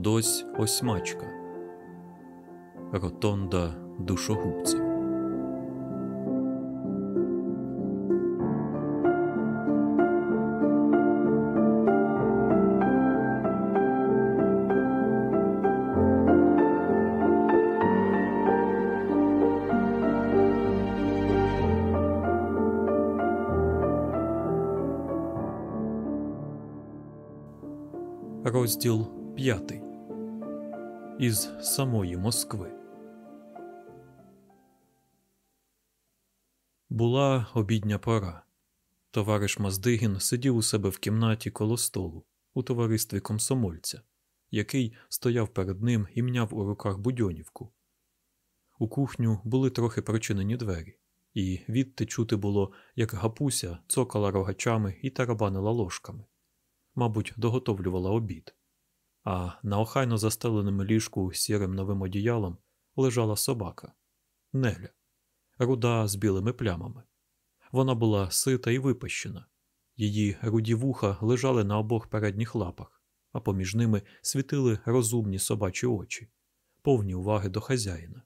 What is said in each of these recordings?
Одось осьмачка. Ротонда душогубців. Розділ п'ятий Із самої Москви. Була обідня пора. Товариш Маздигін сидів у себе в кімнаті коло столу у товаристві комсомольця, який стояв перед ним і мняв у руках будьонівку. У кухню були трохи прочинені двері, і відти чути було, як гапуся цокала рогачами і тарабанила ложками мабуть, доготовлювала обід, а на охайно застеленому ліжку сірим новим одіялом лежала собака Неля, руда з білими плямами. Вона була сита і випащена. Її руді вуха лежали на обох передніх лапах, а поміж ними світили розумні собачі очі, повні уваги до хазяїна.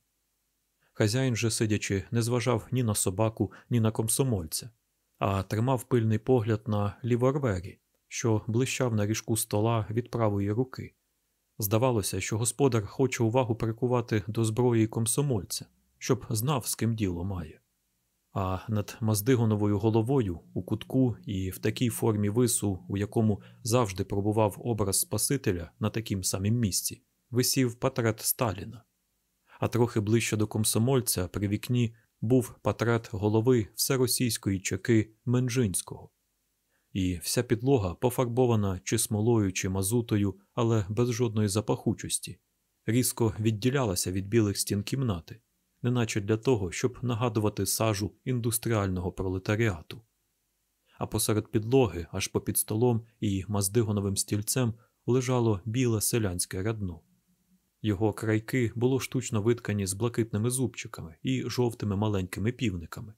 Хазяїн же, сидячи, не зважав ні на собаку, ні на комсомольця, а тримав пильний погляд на ліворвері, що блищав на ріжку стола від правої руки. Здавалося, що господар хоче увагу прикувати до зброї комсомольця, щоб знав, з ким діло має. А над Маздигоновою головою у кутку і в такій формі вису, у якому завжди пробував образ Спасителя на таким самім місці, висів портрет Сталіна. А трохи ближче до комсомольця при вікні був портрет голови всеросійської чеки Менжинського, і вся підлога пофарбована чи смолою, чи мазутою, але без жодної запахучості, різко відділялася від білих стін кімнати, неначе для того, щоб нагадувати сажу індустріального пролетаріату. А посеред підлоги, аж попід столом і маздигоновим стільцем, лежало біле селянське рядно. Його крайки було штучно виткані з блакитними зубчиками і жовтими маленькими півниками,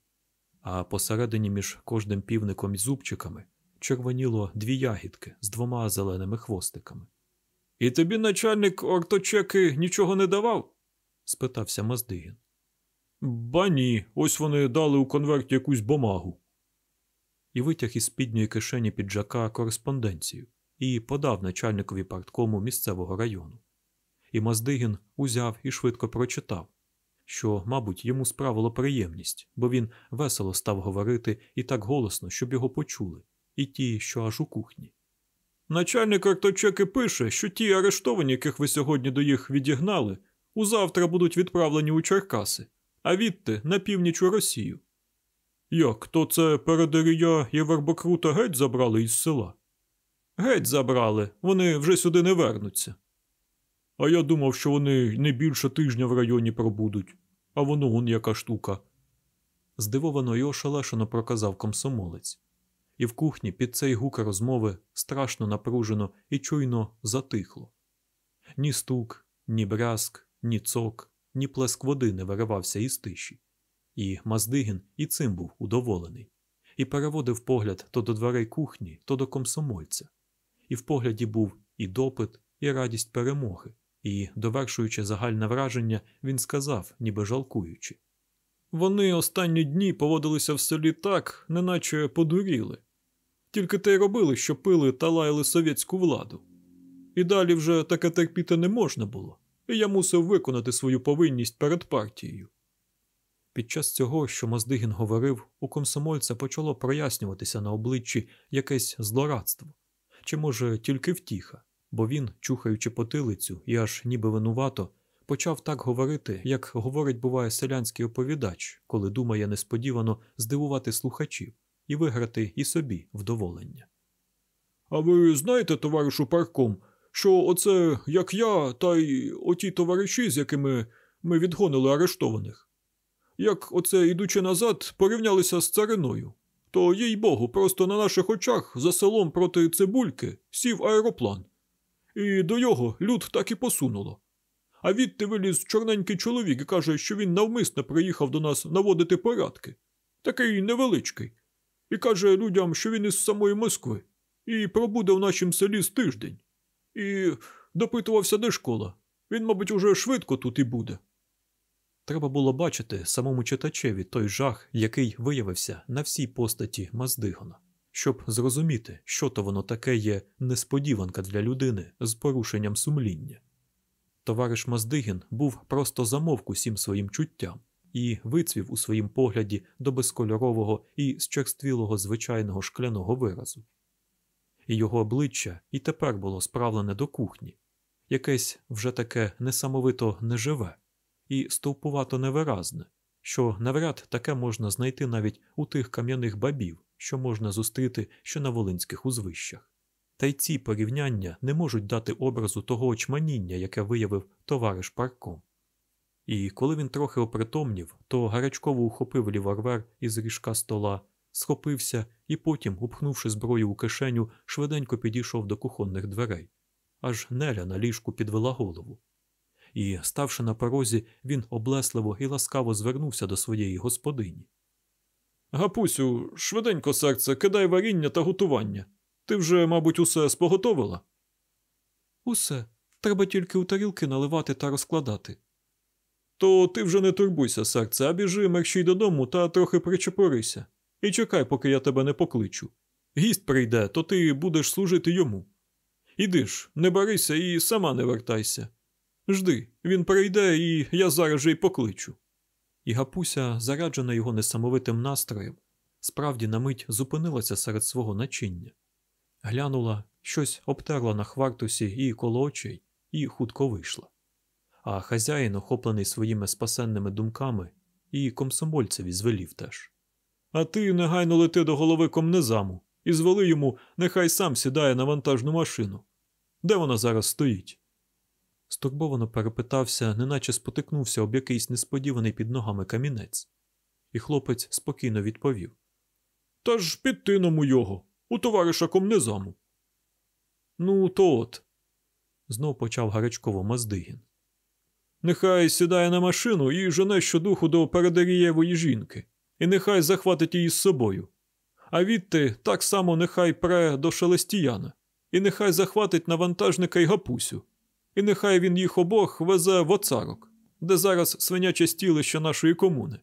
а посередині між кожним півником і зубчиками червоніло дві ягідки з двома зеленими хвостиками. І тобі начальник орточеки нічого не давав? спитався Маздигін. Ба ні, ось вони дали у конверті якусь бумагу. І витяг із спідньої кишені піджака кореспонденцію і подав начальникові парткому місцевого району. І Маздигін узяв і швидко прочитав, що, мабуть, йому справило приємність, бо він весело став говорити і так голосно, щоб його почули, і ті, що аж у кухні. Начальник Арточеки пише, що ті арештовані, яких ви сьогодні до їх відігнали, узавтра будуть відправлені у Черкаси, а відти на північ у Росію. Як, то це передарія і вербокрута геть забрали із села? Геть забрали, вони вже сюди не вернуться. А я думав, що вони не більше тижня в районі пробудуть, а воно он яка штука. Здивовано й ошелешено проказав комсомолець і в кухні під цей гук розмови страшно напружено і чуйно затихло. Ні стук, ні брязк, ні цок, ні плеск води не виривався із тиші. І Маздигін і цим був удоволений, і переводив погляд то до дверей кухні, то до комсомольця. І в погляді був і допит, і радість перемоги, і, довершуючи загальне враження, він сказав, ніби жалкуючи. Вони останні дні поводилися в селі так, неначе подуріли. Тільки те й робили, що пили та лаяли совєтську владу. І далі вже таке терпіти не можна було, і я мусив виконати свою повинність перед партією. Під час цього, що Моздигін говорив, у комсомольця почало прояснюватися на обличчі якесь злорадство, чи, може, тільки втіха, бо він, чухаючи потилицю і аж ніби винувато, почав так говорити, як говорить буває селянський оповідач, коли думає несподівано здивувати слухачів і виграти і собі вдоволення. А ви знаєте, товаришу парком, що оце як я, та й оті товариші, з якими ми відгонили арештованих? Як оце, ідучи назад, порівнялися з цариною, то, їй богу, просто на наших очах за селом проти цибульки сів аероплан, і до його люд так і посунуло. А відти виліз чорненький чоловік і каже, що він навмисно приїхав до нас наводити порядки. Такий невеличкий, і каже людям, що він із самої Москви, і пробуде в нашім селі з тиждень. І допитувався, де школа. Він, мабуть, уже швидко тут і буде. Треба було бачити самому читачеві той жах, який виявився на всій постаті Маздигона, щоб зрозуміти, що то воно таке є несподіванка для людини з порушенням сумління. Товариш Маздигін був просто замовк усім своїм чуттям і вицвів у своїм погляді до безкольорового і зчерствілого звичайного шкляного виразу. І його обличчя і тепер було справлене до кухні, якесь вже таке несамовито неживе і стовпувато невиразне, що навряд таке можна знайти навіть у тих кам'яних бабів, що можна зустріти ще на волинських узвищах. Та й ці порівняння не можуть дати образу того очманіння, яке виявив товариш парком. І коли він трохи опритомнів, то гарячково ухопив ліварвер із ріжка стола, схопився і потім, упхнувши зброю у кишеню, швиденько підійшов до кухонних дверей. Аж Неля на ліжку підвела голову. І, ставши на порозі, він облесливо і ласкаво звернувся до своєї господині. Гапусю, швиденько серце, кидай варіння та готування. Ти вже, мабуть, усе споготовила? Усе. Треба тільки у тарілки наливати та розкладати. То ти вже не турбуйся, серце, а біжи мерщій додому та трохи причепорися. І чекай, поки я тебе не покличу. Гість прийде, то ти будеш служити йому. Іди ж, не барися і сама не вертайся. Жди, він прийде, і я зараз же й покличу. І Гапуся, заряджена його несамовитим настроєм, справді на мить зупинилася серед свого начиння. Глянула, щось обтерла на хвартусі і коло очей, і хутко вийшла. А хазяїн, охоплений своїми спасенними думками, і комсомольцеві звелів теж. А ти негайно лети до голови комнезаму і звели йому, нехай сам сідає на вантажну машину. Де вона зараз стоїть? Стурбовано перепитався, неначе спотикнувся об якийсь несподіваний під ногами камінець, і хлопець спокійно відповів: Та ж під тином у його, у товариша комнезаму. Ну, то от, знов почав гарячково Маздигін. Нехай сідає на машину і жене щодуху до передарієвої жінки, і нехай захватить її з собою. А відти так само нехай пре до шелестіяна, і нехай захватить навантажника й гапусю, і нехай він їх обох везе в оцарок, де зараз свиняче стілище нашої комуни.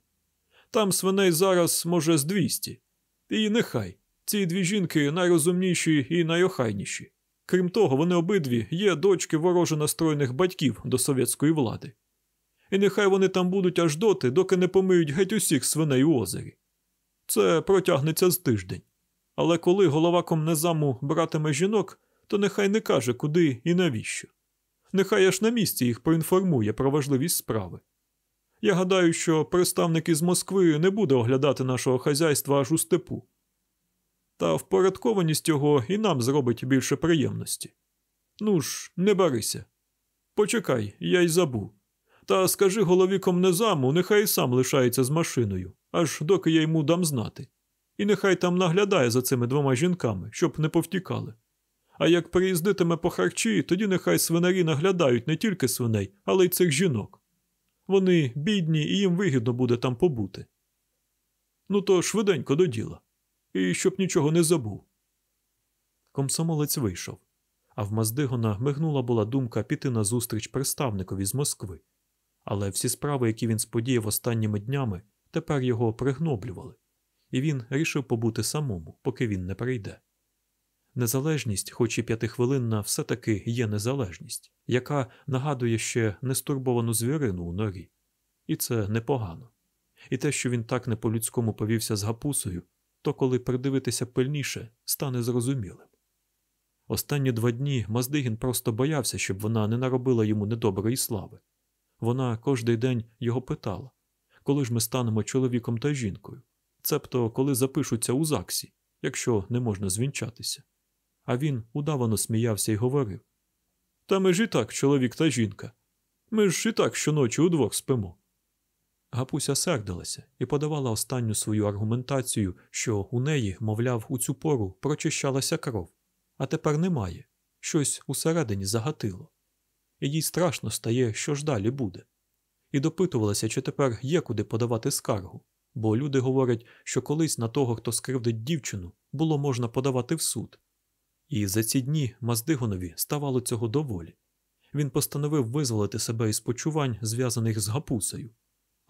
Там свиней зараз, може, з двісті. І нехай ці дві жінки найрозумніші і найохайніші. Крім того, вони обидві є дочки вороже настроєних батьків до совєтської влади. І нехай вони там будуть аж доти, доки не помиють геть усіх свиней у озері. Це протягнеться з тиждень. Але коли голова комнезаму братиме жінок, то нехай не каже, куди і навіщо. Нехай аж на місці їх проінформує про важливість справи. Я гадаю, що представник із Москви не буде оглядати нашого хазяйства аж у степу. Та впорядкованість його і нам зробить більше приємності. Ну ж, не барися. Почекай, я й забув. Та скажи голові комнезаму, нехай сам лишається з машиною, аж доки я йому дам знати. І нехай там наглядає за цими двома жінками, щоб не повтікали. А як приїздитиме по харчі, тоді нехай свинарі наглядають не тільки свиней, але й цих жінок. Вони бідні і їм вигідно буде там побути. Ну то швиденько до діла. І щоб нічого не забув. Комсомолець вийшов, а в Маздигона мигнула була думка піти на зустріч представникові з Москви. Але всі справи, які він сподіяв останніми днями, тепер його пригноблювали, і він рішив побути самому, поки він не прийде. Незалежність, хоч і п'ятихвилинна, все таки є незалежність, яка нагадує ще нестурбовану звірину у норі. І це непогано. І те, що він так не по-людському повівся з гапусою, то коли придивитися пильніше, стане зрозумілим. Останні два дні Маздигін просто боявся, щоб вона не наробила йому недоброї слави. Вона кожний день його питала, коли ж ми станемо чоловіком та жінкою, цебто коли запишуться у ЗАГСі, якщо не можна звінчатися. А він удавано сміявся і говорив Та ми ж і так, чоловік та жінка. Ми ж і так щоночі удвох спимо. Гапуся сердилася і подавала останню свою аргументацію, що у неї, мовляв, у цю пору прочищалася кров, а тепер немає, щось усередині загатило. І їй страшно стає, що ж далі буде. І допитувалася, чи тепер є куди подавати скаргу, бо люди говорять, що колись на того, хто скривдить дівчину, було можна подавати в суд. І за ці дні Маздигонові ставало цього доволі. він постановив визволити себе із почувань, зв'язаних з гапусею,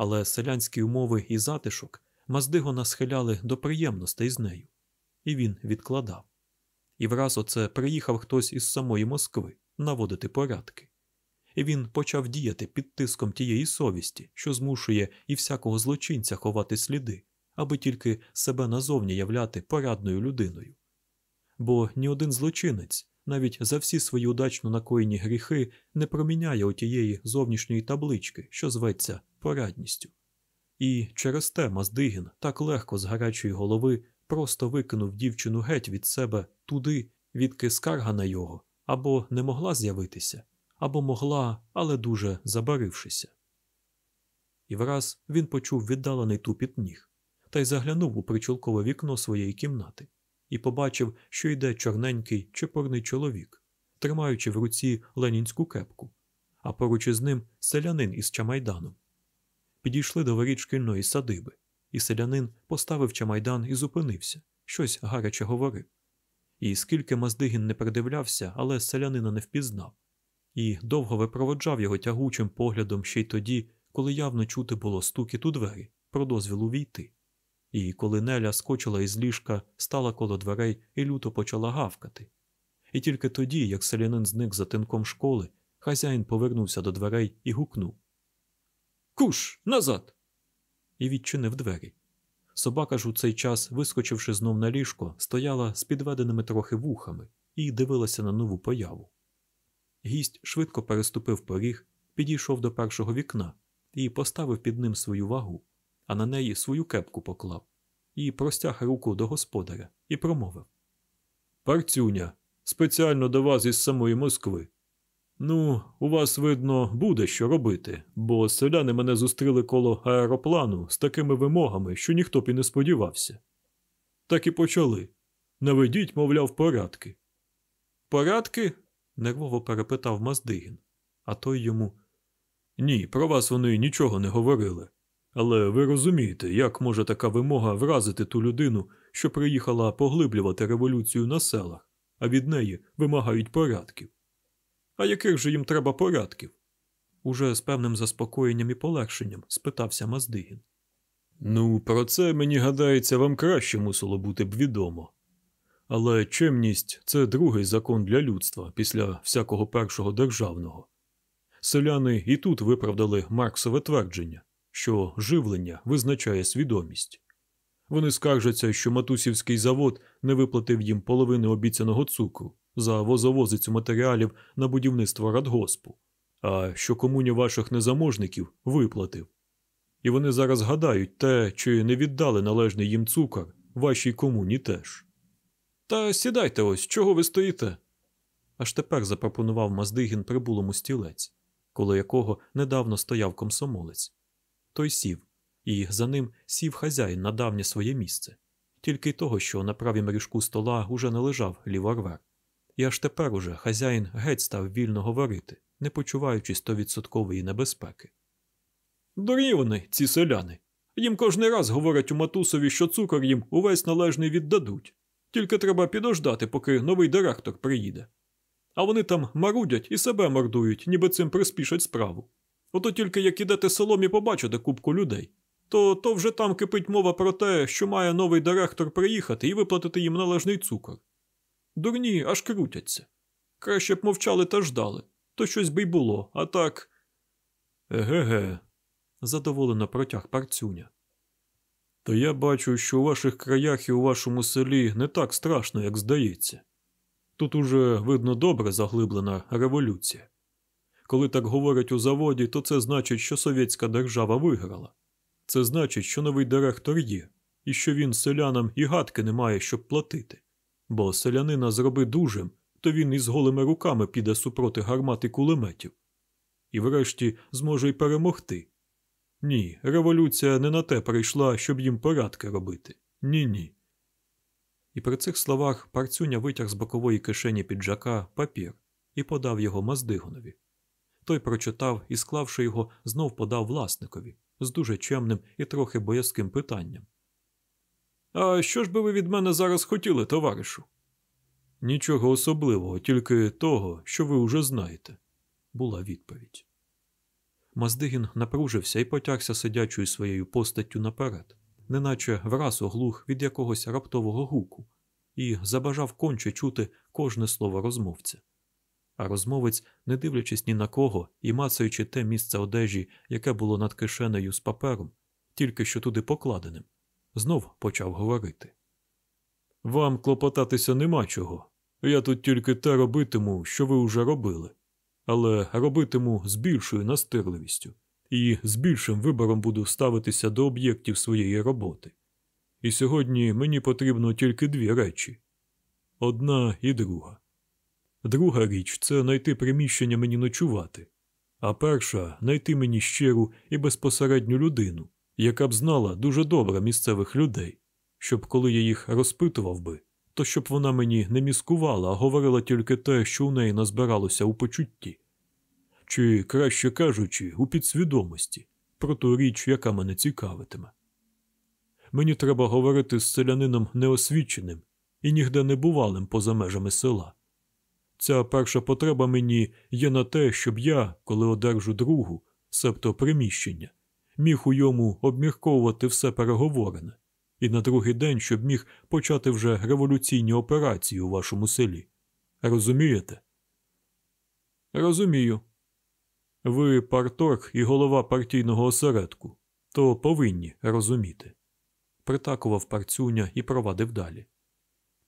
але селянські умови і затишок Маздигона схиляли до приємностей з нею, і він відкладав. І враз оце приїхав хтось із самої Москви наводити порядки. І він почав діяти під тиском тієї совісті, що змушує і всякого злочинця ховати сліди, аби тільки себе назовні являти порядною людиною. Бо ні один злочинець, навіть за всі свої удачно накоєні гріхи, не проміняє отієї зовнішньої таблички, що зветься порадністю. І через те Маздигін так легко з гарячої голови просто викинув дівчину геть від себе туди, відки скарга на його або не могла з'явитися, або могла, але дуже забарившися. І враз він почув віддалений тупіт ніг та й заглянув у причулкове вікно своєї кімнати і побачив, що йде чорненький чепурний чоловік, тримаючи в руці ленінську кепку, а поруч із ним селянин із чамайданом. Підійшли до воріт шкільної садиби, і селянин поставив чамайдан і зупинився, щось гаряче говорив. І скільки Маздигін не придивлявся, але селянина не впізнав, і довго випроводжав його тягучим поглядом ще й тоді, коли явно чути було стукіт у двері про дозвіл увійти. І коли Неля скочила із ліжка, стала коло дверей і люто почала гавкати. І тільки тоді, як селянин зник за тинком школи, хазяїн повернувся до дверей і гукнув Куш, назад! І відчинив двері. Собака ж у цей час, вискочивши знов на ліжко, стояла з підведеними трохи вухами і дивилася на нову появу. Гість швидко переступив поріг, підійшов до першого вікна і поставив під ним свою вагу, а на неї свою кепку поклав, і простяг руку до господаря і промовив Парцюня, спеціально до вас із самої Москви. Ну, у вас, видно, буде що робити, бо селяни мене зустріли коло аероплану з такими вимогами, що ніхто б і не сподівався. Так і почали. Наведіть, мовляв, порядки. Порядки? нервово перепитав Маздигін, а той йому. Ні, про вас вони нічого не говорили. Але ви розумієте, як може така вимога вразити ту людину, що приїхала поглиблювати революцію на селах, а від неї вимагають порядків. А яких же їм треба порядків? Уже з певним заспокоєнням і полегшенням спитався Маздигін. Ну, про це, мені гадається, вам краще мусило бути б відомо. Але чемність це другий закон для людства після всякого першого державного. Селяни і тут виправдали Марксове твердження, що живлення визначає свідомість. Вони скаржаться, що Матусівський завод не виплатив їм половини обіцяного цукру за возовозицю матеріалів на будівництво радгоспу, а що комуні ваших незаможників виплатив. І вони зараз гадають те, чи не віддали належний їм цукор вашій комуні теж. Та сідайте ось, чого ви стоїте? Аж тепер запропонував Маздигін прибулому стілець, коло якого недавно стояв комсомолець. Той сів, і за ним сів хазяїн на давнє своє місце, тільки й того, що на правім ріжку стола уже не лежав ліворвер. І аж тепер уже хазяїн геть став вільно говорити, не почуваючи стовідсоткової небезпеки. Дурні вони, ці селяни. Їм кожний раз говорять у матусові, що цукор їм увесь належний віддадуть. Тільки треба підождати, поки новий директор приїде. А вони там марудять і себе мордують, ніби цим приспішать справу. Ото тільки як ідете селом і побачите купку людей, то то вже там кипить мова про те, що має новий директор приїхати і виплатити їм належний цукор. Дурні аж крутяться. Краще б мовчали та ждали, то щось би й було, а так. Еге-ге, задоволено протяг парцюня. То я бачу, що у ваших краях і у вашому селі не так страшно, як здається. Тут уже, видно, добре заглиблена революція. Коли так говорять у заводі, то це значить, що совєтська держава виграла. Це значить, що новий директор є, і що він селянам і гадки не має, щоб платити. Бо селянина зроби дужим, то він із голими руками піде супроти гармат і кулеметів. І врешті зможе й перемогти. Ні, революція не на те прийшла, щоб їм порядки робити. Ні ні. І при цих словах парцюня витяг з бокової кишені піджака папір і подав його Маздигонові. Той прочитав і, склавши його, знов подав власникові з дуже чемним і трохи боязким питанням. А що ж би ви від мене зараз хотіли, товаришу? Нічого особливого, тільки того, що ви уже знаєте. була відповідь. Маздигін напружився і потягся сидячою своєю постаттю наперед, неначе враз оглух від якогось раптового гуку, і забажав конче чути кожне слово розмовця. А розмовець, не дивлячись ні на кого і мацаючи те місце одежі, яке було над кишенею з папером, тільки що туди покладеним, знов почав говорити. Вам клопотатися нема чого. Я тут тільки те робитиму, що ви вже робили, але робитиму з більшою настирливістю і з більшим вибором буду ставитися до об'єктів своєї роботи. І сьогодні мені потрібно тільки дві речі одна і друга. Друга річ це знайти приміщення мені ночувати, а перша знайти мені щиру і безпосередню людину, яка б знала дуже добре місцевих людей, щоб коли я їх розпитував би, то щоб вона мені не міскувала, а говорила тільки те, що у неї назбиралося у почутті, чи, краще кажучи, у підсвідомості про ту річ, яка мене цікавитиме. Мені треба говорити з селянином неосвіченим і нігде не бувалим поза межами села. Ця перша потреба мені є на те, щоб я, коли одержу другу, себто приміщення, міг у йому обмірковувати все переговорене, і на другий день, щоб міг почати вже революційні операції у вашому селі. Розумієте? Розумію. Ви парторг і голова партійного осередку, то повинні розуміти. Притакував парцюня і провадив далі.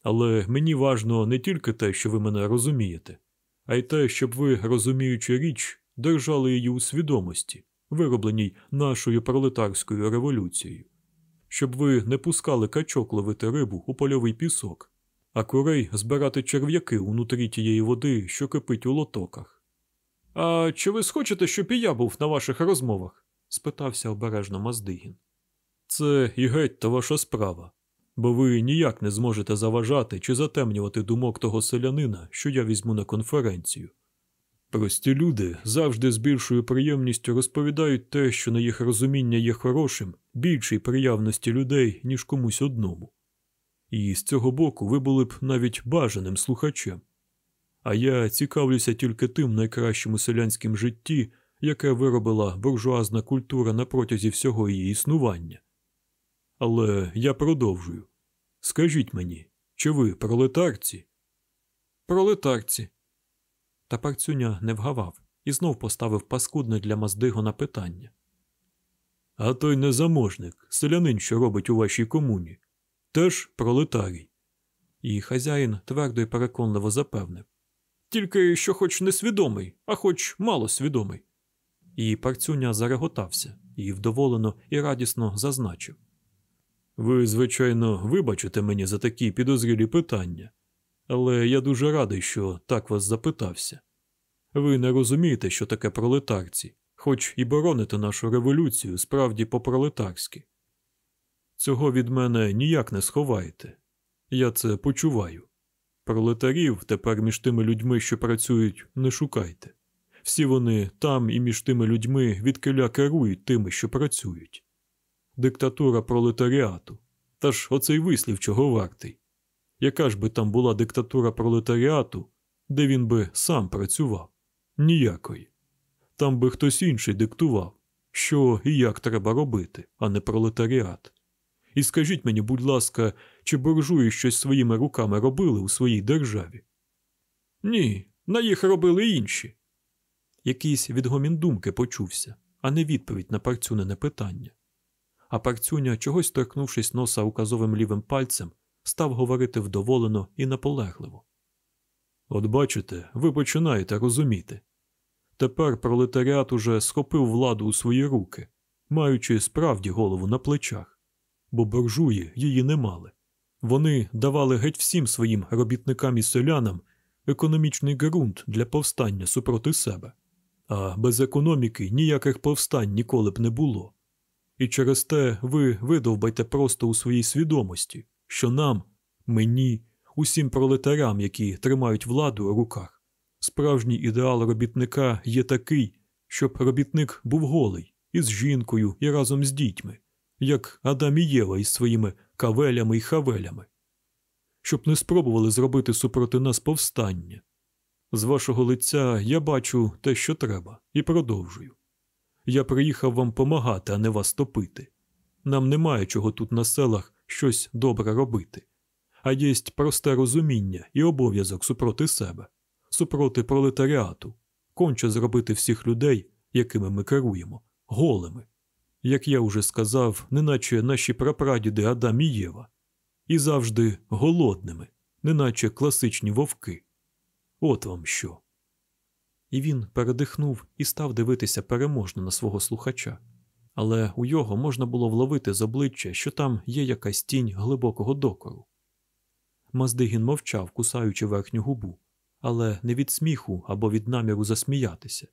Але мені важно не тільки те, що ви мене розумієте, а й те, щоб ви, розуміючи річ, держали її у свідомості, виробленій нашою пролетарською революцією, щоб ви не пускали качок ловити рибу у польовий пісок, а курей збирати черв'яки унутрі тієї води, що кипить у лотоках. А чи ви схочете, щоб і я був на ваших розмовах? спитався обережно Маздигін. Це і геть та ваша справа, бо ви ніяк не зможете заважати чи затемнювати думок того селянина, що я візьму на конференцію. Прості люди завжди з більшою приємністю розповідають те, що на їх розуміння є хорошим, більшій приявності людей, ніж комусь одному. І з цього боку ви були б навіть бажаним слухачем. А я цікавлюся тільки тим найкращим у селянському житті, яке виробила буржуазна культура на протязі всього її існування. Але я продовжую. Скажіть мені, чи ви пролетарці? Пролетарці. Та парцюня не вгавав і знов поставив паскудне для Маздигона питання. А той незаможник, селянин, що робить у вашій комуні, теж пролетарій. І хазяїн твердо і переконливо запевнив. Тільки що хоч несвідомий, а хоч малосвідомий. І парцюня зареготався і вдоволено і радісно зазначив. Ви, звичайно, вибачите мені за такі підозрілі питання, але я дуже радий, що так вас запитався. Ви не розумієте, що таке пролетарці, хоч і бороните нашу революцію справді по-пролетарськи. Цього від мене ніяк не сховаєте. Я це почуваю. Пролетарів тепер між тими людьми, що працюють, не шукайте. Всі вони там і між тими людьми відкиля керують тими, що працюють. Диктатура пролетаріату. Та ж оцей вислів чого вартий. Яка ж би там була диктатура пролетаріату, де він би сам працював? Ніякої. Там би хтось інший диктував, що і як треба робити, а не пролетаріат. І скажіть мені, будь ласка, чи буржуї щось своїми руками робили у своїй державі? Ні, на їх робили інші. Якийсь відгомін думки почувся, а не відповідь на парцюнене питання. А парцюня, чогось торкнувшись носа указовим лівим пальцем, став говорити вдоволено і наполегливо. От бачите, ви починаєте розуміти. Тепер пролетаріат уже схопив владу у свої руки, маючи справді голову на плечах, бо буржуї її не мали. Вони давали геть всім своїм робітникам і селянам економічний ґрунт для повстання супроти себе, а без економіки ніяких повстань ніколи б не було. І через те ви видовбайте просто у своїй свідомості, що нам, мені, усім пролетарям, які тримають владу у руках, справжній ідеал робітника є такий, щоб робітник був голий, із жінкою і разом з дітьми, як Адам і Єва із своїми кавелями і хавелями, щоб не спробували зробити супроти нас повстання. З вашого лиця я бачу те, що треба, і продовжую. Я приїхав вам помагати, а не вас топити. Нам немає чого тут на селах щось добре робити, а єсть просте розуміння і обов'язок супроти себе, супроти пролетаріату, конче зробити всіх людей, якими ми керуємо, голими. Як я уже сказав, неначе наші прапрадіди Адам і Єва, і завжди голодними, неначе класичні вовки. От вам що. І він передихнув і став дивитися переможно на свого слухача, але у його можна було вловити з обличчя, що там є якась тінь глибокого докору. Маздигін мовчав, кусаючи верхню губу, але не від сміху або від наміру засміятися.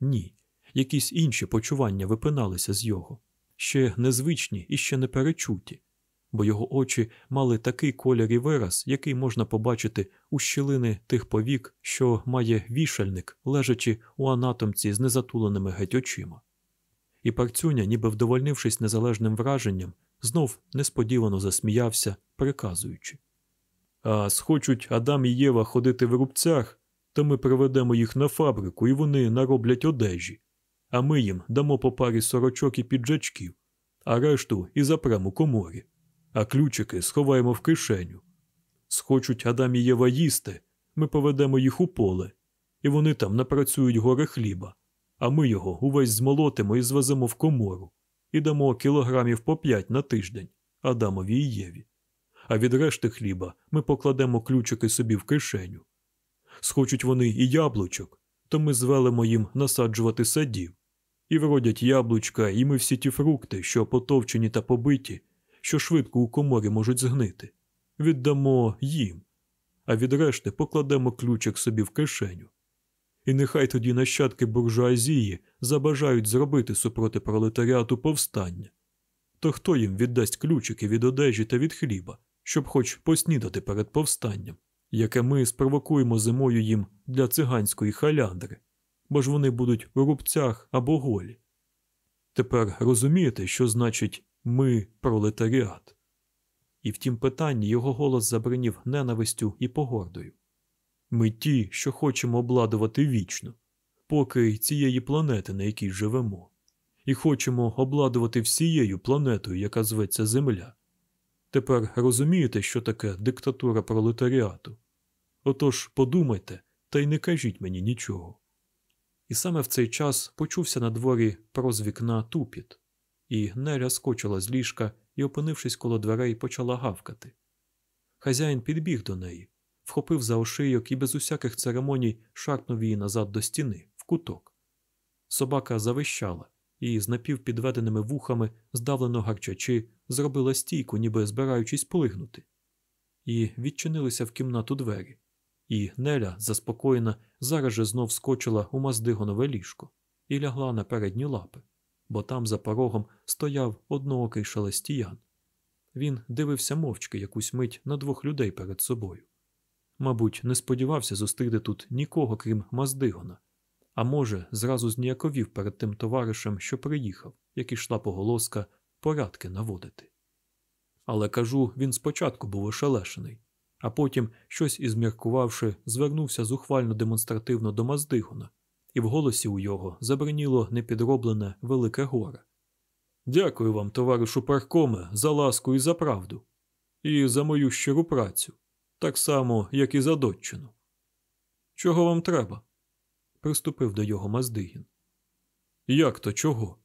Ні, якісь інші почування випиналися з його, ще незвичні і ще не перечуті, бо його очі мали такий колір і вираз, який можна побачити у щілини тих повік, що має вішальник, лежачи у анатомці з незатуленими геть очима. І парцюня, ніби вдовольнившись незалежним враженням, знов несподівано засміявся, приказуючи. А схочуть Адам і Єва ходити в рубцях, то ми приведемо їх на фабрику і вони нароблять одежі, а ми їм дамо по парі сорочок і піджачків, а решту і запремо коморі а ключики сховаємо в кишеню. Схочуть Адам і Єва їсти, ми поведемо їх у поле, і вони там напрацюють гори хліба, а ми його увесь змолотимо і звеземо в комору, і дамо кілограмів по п'ять на тиждень Адамові і Єві. А від решти хліба ми покладемо ключики собі в кишеню. Схочуть вони і яблучок, то ми звелимо їм насаджувати садів, і вродять яблучка, і ми всі ті фрукти, що потовчені та побиті, що швидко у коморі можуть згнити. Віддамо їм, а від решти покладемо ключик собі в кишеню. І нехай тоді нащадки буржуазії забажають зробити супроти пролетаріату повстання. То хто їм віддасть ключики від одежі та від хліба, щоб хоч поснідати перед повстанням, яке ми спровокуємо зимою їм для циганської халяндри, бо ж вони будуть у рубцях або голі. Тепер розумієте, що значить ми пролетаріат. І в тім питанні його голос забринів ненавистю і погордою. Ми ті, що хочемо обладувати вічно, поки цієї планети, на якій живемо, і хочемо обладувати всією планетою, яка зветься Земля. Тепер розумієте, що таке диктатура пролетаріату? Отож подумайте та й не кажіть мені нічого. І саме в цей час почувся на дворі проз вікна тупіт і Неля скочила з ліжка і, опинившись коло дверей, почала гавкати. Хазяїн підбіг до неї, вхопив за ошийок і без усяких церемоній шарпнув її назад до стіни, в куток. Собака завищала і, з напівпідведеними вухами, здавлено гарчачи, зробила стійку, ніби збираючись плигнути. І відчинилися в кімнату двері. І Неля, заспокоєна, зараз же знов скочила у маздигонове ліжко і лягла на передні лапи бо там за порогом стояв одноокий шелестіян. Він дивився мовчки якусь мить на двох людей перед собою. Мабуть, не сподівався зустріти тут нікого, крім Маздигона, а може, зразу зніяковів перед тим товаришем, що приїхав, як ішла поголоска, порядки наводити. Але кажу, він спочатку був ошелешений, а потім, щось ізміркувавши, звернувся зухвально демонстративно до Маздигона і в голосі у його забриніло непідроблене велике горе. Дякую вам, товаришу паркоме, за ласку і за правду, і за мою щиру працю, так само, як і за доччину. Чого вам треба? приступив до його Маздигін. Як то чого?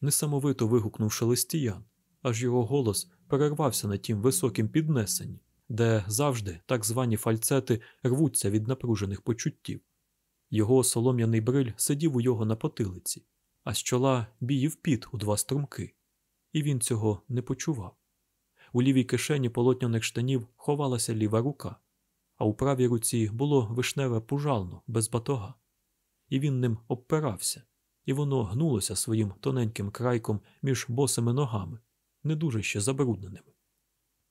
несамовито вигукнув шелестіян, аж його голос перервався на тім високім піднесенні, де завжди так звані фальцети рвуться від напружених почуттів. Його солом'яний бриль сидів у його на потилиці, а з чола біїв піт у два струмки, і він цього не почував. У лівій кишені полотняних штанів ховалася ліва рука, а у правій руці було вишневе пужално без батога, і він ним обпирався, і воно гнулося своїм тоненьким крайком між босими ногами, не дуже ще забрудненими.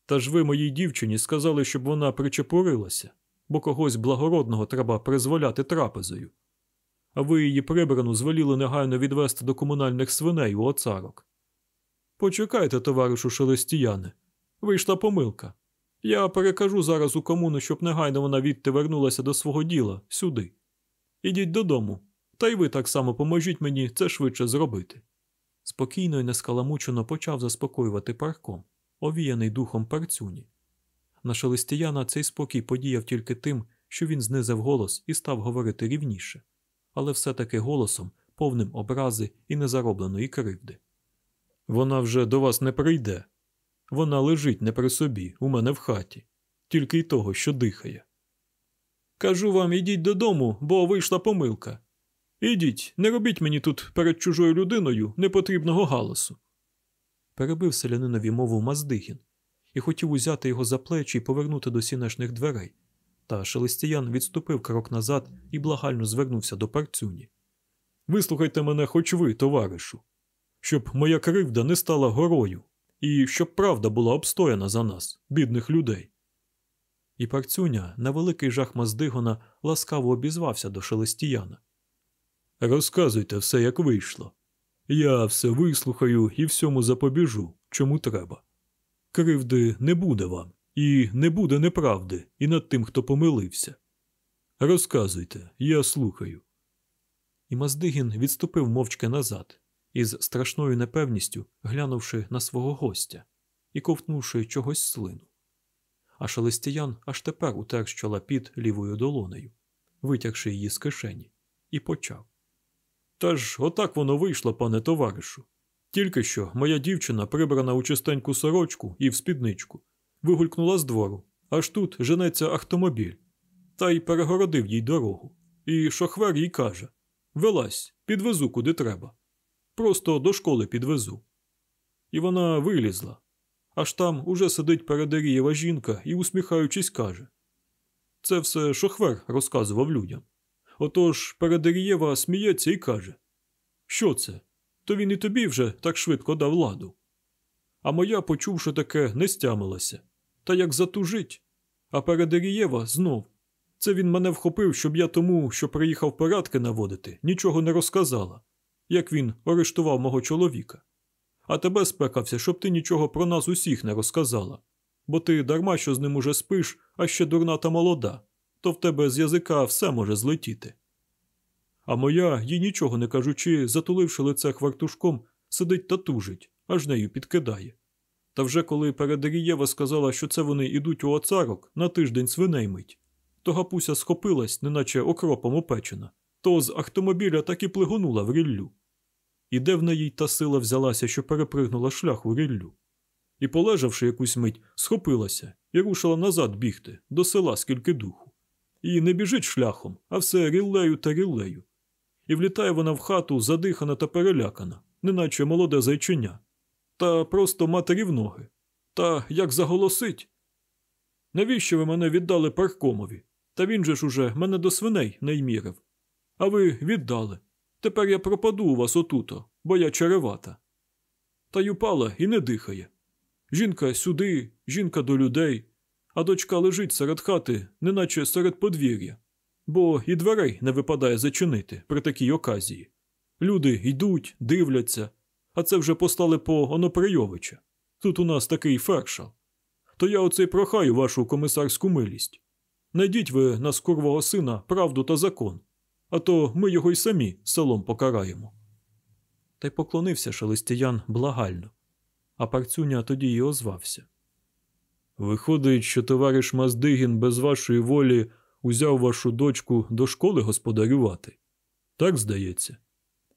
Та ж ви моїй дівчині сказали, щоб вона причепурилася бо когось благородного треба призволяти трапезою. А ви її прибрану звеліли негайно відвести до комунальних свиней у оцарок. Почекайте, товаришу шелестіяне, вийшла помилка. Я перекажу зараз у комуну, щоб негайно вона відти вернулася до свого діла сюди. Ідіть додому, та й ви так само поможіть мені це швидше зробити. Спокійно і нескаламучено почав заспокоювати парком, овіяний духом парцюні. На шелестіяна цей спокій подіяв тільки тим, що він знизив голос і став говорити рівніше, але все-таки голосом, повним образи і незаробленої кривди. Вона вже до вас не прийде. Вона лежить не при собі, у мене в хаті, тільки й того, що дихає. Кажу вам, ідіть додому, бо вийшла помилка. Ідіть, не робіть мені тут перед чужою людиною непотрібного галасу. Перебив селянинові мову Маздигін і хотів узяти його за плечі і повернути до сінешних дверей. Та Шелестіян відступив крок назад і благально звернувся до парцюні. Вислухайте мене, хоч ви, товаришу, щоб моя кривда не стала горою, і щоб правда була обстояна за нас, бідних людей. І парцюня, на великий жах Маздигона, ласкаво обізвався до Шелестіяна. Розказуйте все, як вийшло. Я все вислухаю і всьому запобіжу, чому треба. Кривди не буде вам, і не буде неправди і над тим, хто помилився. Розказуйте, я слухаю. І Маздигін відступив мовчки назад, із страшною непевністю глянувши на свого гостя і ковтнувши чогось слину. А шелестіян аж тепер утер з чола під лівою долонею, витягши її з кишені, і почав. Та ж отак воно вийшло, пане товаришу. Тільки що моя дівчина, прибрана у чистеньку сорочку і в спідничку, вигулькнула з двору, аж тут женеться автомобіль, та й перегородив їй дорогу. І шохвер їй каже Вилазь, підвезу куди треба. Просто до школи підвезу. І вона вилізла. Аж там уже сидить передарієва жінка і, усміхаючись, каже Це все шохвер розказував людям. Отож Передарієва сміється і каже Що це? То він і тобі вже так швидко дав ладу. А моя, почувши таке, не стямилася. Та як затужить. А Передарієва знов. Це він мене вхопив, щоб я тому, що приїхав порядки наводити, нічого не розказала, як він арештував мого чоловіка. А тебе спекався, щоб ти нічого про нас усіх не розказала, бо ти дарма що з ним уже спиш, а ще дурна та молода, то в тебе з язика все може злетіти. А моя, їй нічого не кажучи, затуливши лице хвартушком, сидить та тужить, аж нею підкидає. Та вже коли Передарієва сказала, що це вони ідуть у оцарок на тиждень свиней мить, то гапуся схопилась, неначе окропом опечена, то з автомобіля так і плигонула в ріллю. І де в неї та сила взялася, що перепригнула шлях у ріллю. І, полежавши якусь мить, схопилася і рушила назад бігти, до села скільки духу. І не біжить шляхом, а все ріллею та ріллею. І влітає вона в хату задихана та перелякана, неначе молоде зайчиня. Та просто матері в ноги. Та як заголосить. Навіщо ви мене віддали паркомові? Та він же ж уже мене до свиней не ймірив. А ви віддали. Тепер я пропаду у вас отуто, бо я черевата. Та й упала і не дихає. Жінка сюди, жінка до людей, а дочка лежить серед хати, неначе серед подвір'я, бо і дверей не випадає зачинити при такій оказії. Люди йдуть, дивляться, а це вже послали по Оноприйовича. Тут у нас такий фершал. То я оцей прохаю вашу комісарську милість. Найдіть ви на скурвого сина правду та закон, а то ми його й самі селом покараємо. Та й поклонився шелестян благально, а парцюня тоді й озвався. Виходить, що товариш Маздигін без вашої волі узяв вашу дочку до школи господарювати. Так здається.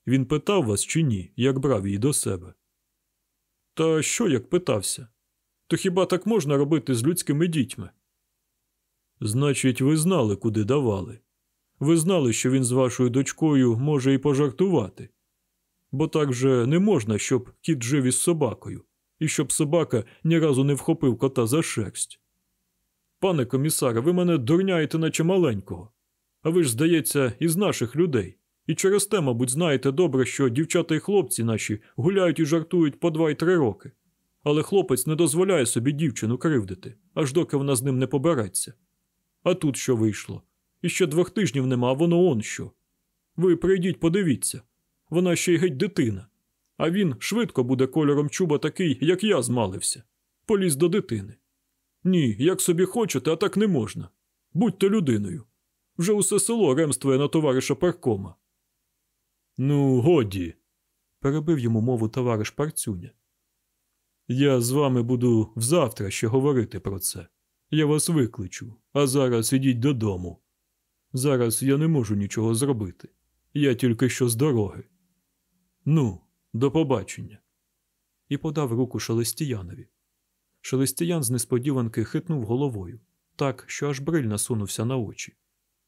Він питав вас чи ні, як брав її до себе. Та що як питався? То хіба так можна робити з людськими дітьми? Значить, ви знали, куди давали. Ви знали, що він з вашою дочкою може і пожартувати. Бо так же не можна, щоб кіт жив із собакою, і щоб собака ні разу не вхопив кота за шерсть. Пане комісаре, ви мене дурняєте, наче маленького. А ви ж, здається, із наших людей. І через те, мабуть, знаєте добре, що дівчата і хлопці наші гуляють і жартують по два й три роки. Але хлопець не дозволяє собі дівчину кривдити, аж доки вона з ним не побереться. А тут що вийшло? І ще двох тижнів нема, воно он що. Ви прийдіть, подивіться. Вона ще й геть дитина. А він швидко буде кольором чуба такий, як я змалився. Поліз до дитини. Ні, як собі хочете, а так не можна. Будьте людиною. Вже усе село ремствує на товариша паркома. Ну, годі, перебив йому мову товариш Парцюня. Я з вами буду взавтра ще говорити про це. Я вас викличу, а зараз ідіть додому. Зараз я не можу нічого зробити. Я тільки що з дороги. Ну, до побачення. І подав руку Шелестіянові. Шелестіян з несподіванки хитнув головою, так, що аж бриль насунувся на очі.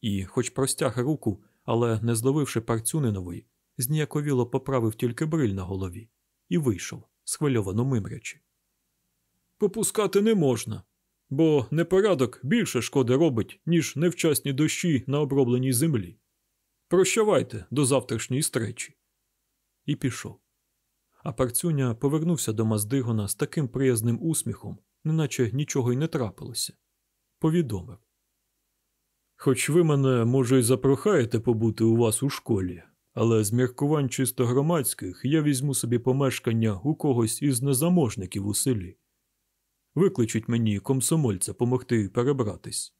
І, хоч простяг руку, але, не зловивши парцюнинової, зніяковіло поправив тільки бриль на голові і вийшов, схвильовано мимрячи. Попускати не можна, бо непорядок більше шкоди робить, ніж невчасні дощі на обробленій землі. Прощавайте до завтрашньої стречі. І пішов. А парцюня повернувся до Маздигона з таким приязним усміхом, неначе нічого й не трапилося. Повідомив. Хоч ви мене, може, й запрохаєте побути у вас у школі, але з міркувань чисто громадських я візьму собі помешкання у когось із незаможників у селі. Викличуть мені комсомольця помогти перебратись.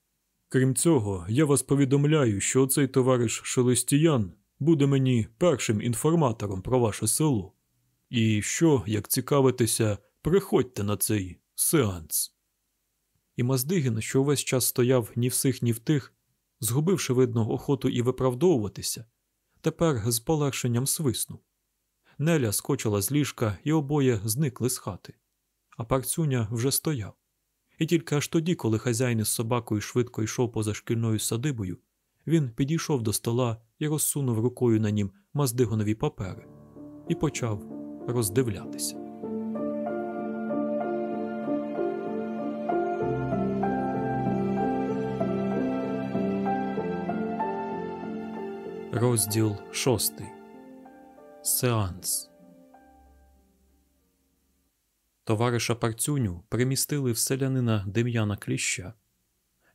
Крім цього, я вас повідомляю, що цей товариш Шелестіян буде мені першим інформатором про ваше село. І що, як цікавитеся, приходьте на цей сеанс. І Маздигін, що увесь час стояв ні в сих, ні в тих, згубивши, видно, охоту і виправдовуватися, тепер з полегшенням свиснув. Неля скочила з ліжка, і обоє зникли з хати. А парцюня вже стояв. І тільки аж тоді, коли хазяїн із собакою швидко йшов поза шкільною садибою, він підійшов до стола і розсунув рукою на нім маздигонові папери і почав роздивлятися. Розділ шостий. Сеанс. Товариша Парцюню примістили в селянина Дем'яна Кліща.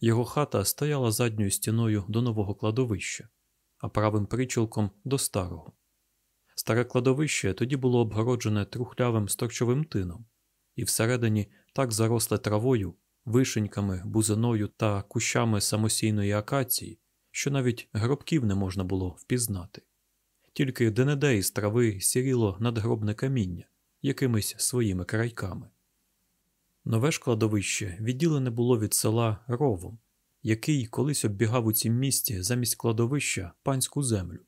Його хата стояла задньою стіною до нового кладовища, а правим причілком до старого. Старе кладовище тоді було обгороджене трухлявим сторчовим тином, і всередині так заросле травою, вишеньками, бузиною та кущами самосійної акації, що навіть гробків не можна було впізнати. Тільки де-не-де із трави сіріло надгробне каміння якимись своїми крайками. Нове ж кладовище відділене було від села ровом, який колись оббігав у цім місті замість кладовища панську землю.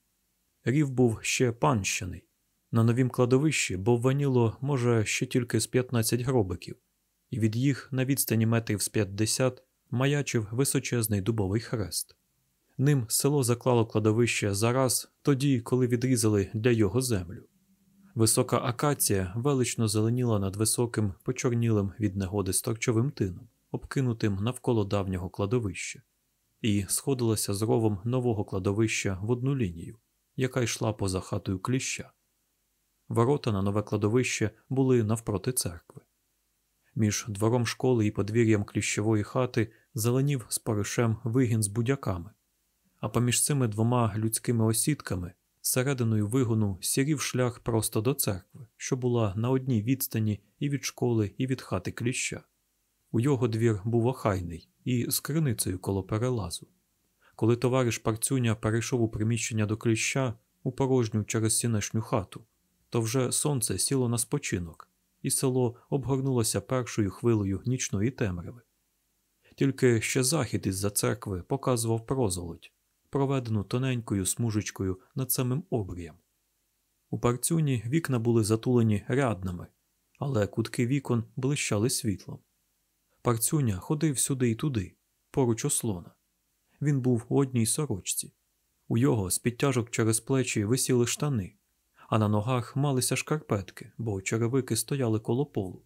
Рів був ще панщаний. На новім кладовищі бовваніло, може, ще тільки з 15 гробиків, і від їх на відстані метрів з 50 маячив височезний дубовий хрест. Ним село заклало кладовище зараз, тоді, коли відрізали для його землю. Висока акація велично зеленіла над високим, почорнілим від негоди сторчовим тином, обкинутим навколо давнього кладовища, і сходилася з ровом нового кладовища в одну лінію, яка йшла поза хатою кліща. Ворота на нове кладовище були навпроти церкви. Між двором школи і подвір'ям кліщової хати зеленів з паришем вигін з будяками, а поміж цими двома людськими осідками серединою вигону сірів шлях просто до церкви, що була на одній відстані і від школи, і від хати кліща. У його двір був охайний і з криницею коло перелазу. Коли товариш Парцюня перейшов у приміщення до кліща у порожню через сінешню хату, то вже сонце сіло на спочинок, і село обгорнулося першою хвилею нічної темряви. Тільки ще захід із за церкви показував прозолоть, проведену тоненькою смужечкою над самим обрієм. У парцюні вікна були затулені ряднами, але кутки вікон блищали світлом. Парцюня ходив сюди й туди, поруч ослона. Він був у одній сорочці. У його з підтяжок через плечі висіли штани, а на ногах малися шкарпетки, бо черевики стояли коло полу.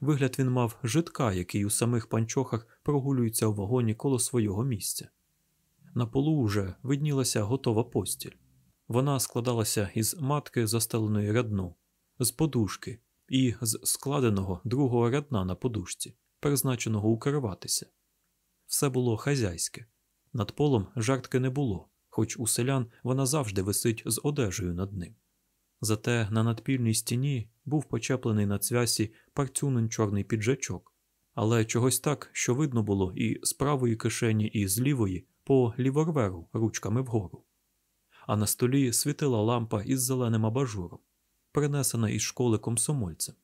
Вигляд він мав житка, який у самих панчохах прогулюється у вагоні коло свого місця. На полу уже виднілася готова постіль. Вона складалася із матки, застеленої рядну, з подушки і з складеного другого рядна на подушці, призначеного укриватися. Все було хазяйське. Над полом жартки не було, хоч у селян вона завжди висить з одежею над ним. Зате на надпільній стіні був почеплений на цвясі парцюнен чорний піджачок, але чогось так, що видно було і з правої кишені, і з лівої по ліворверу ручками вгору. А на столі світила лампа із зеленим абажуром, принесена із школи комсомольцем.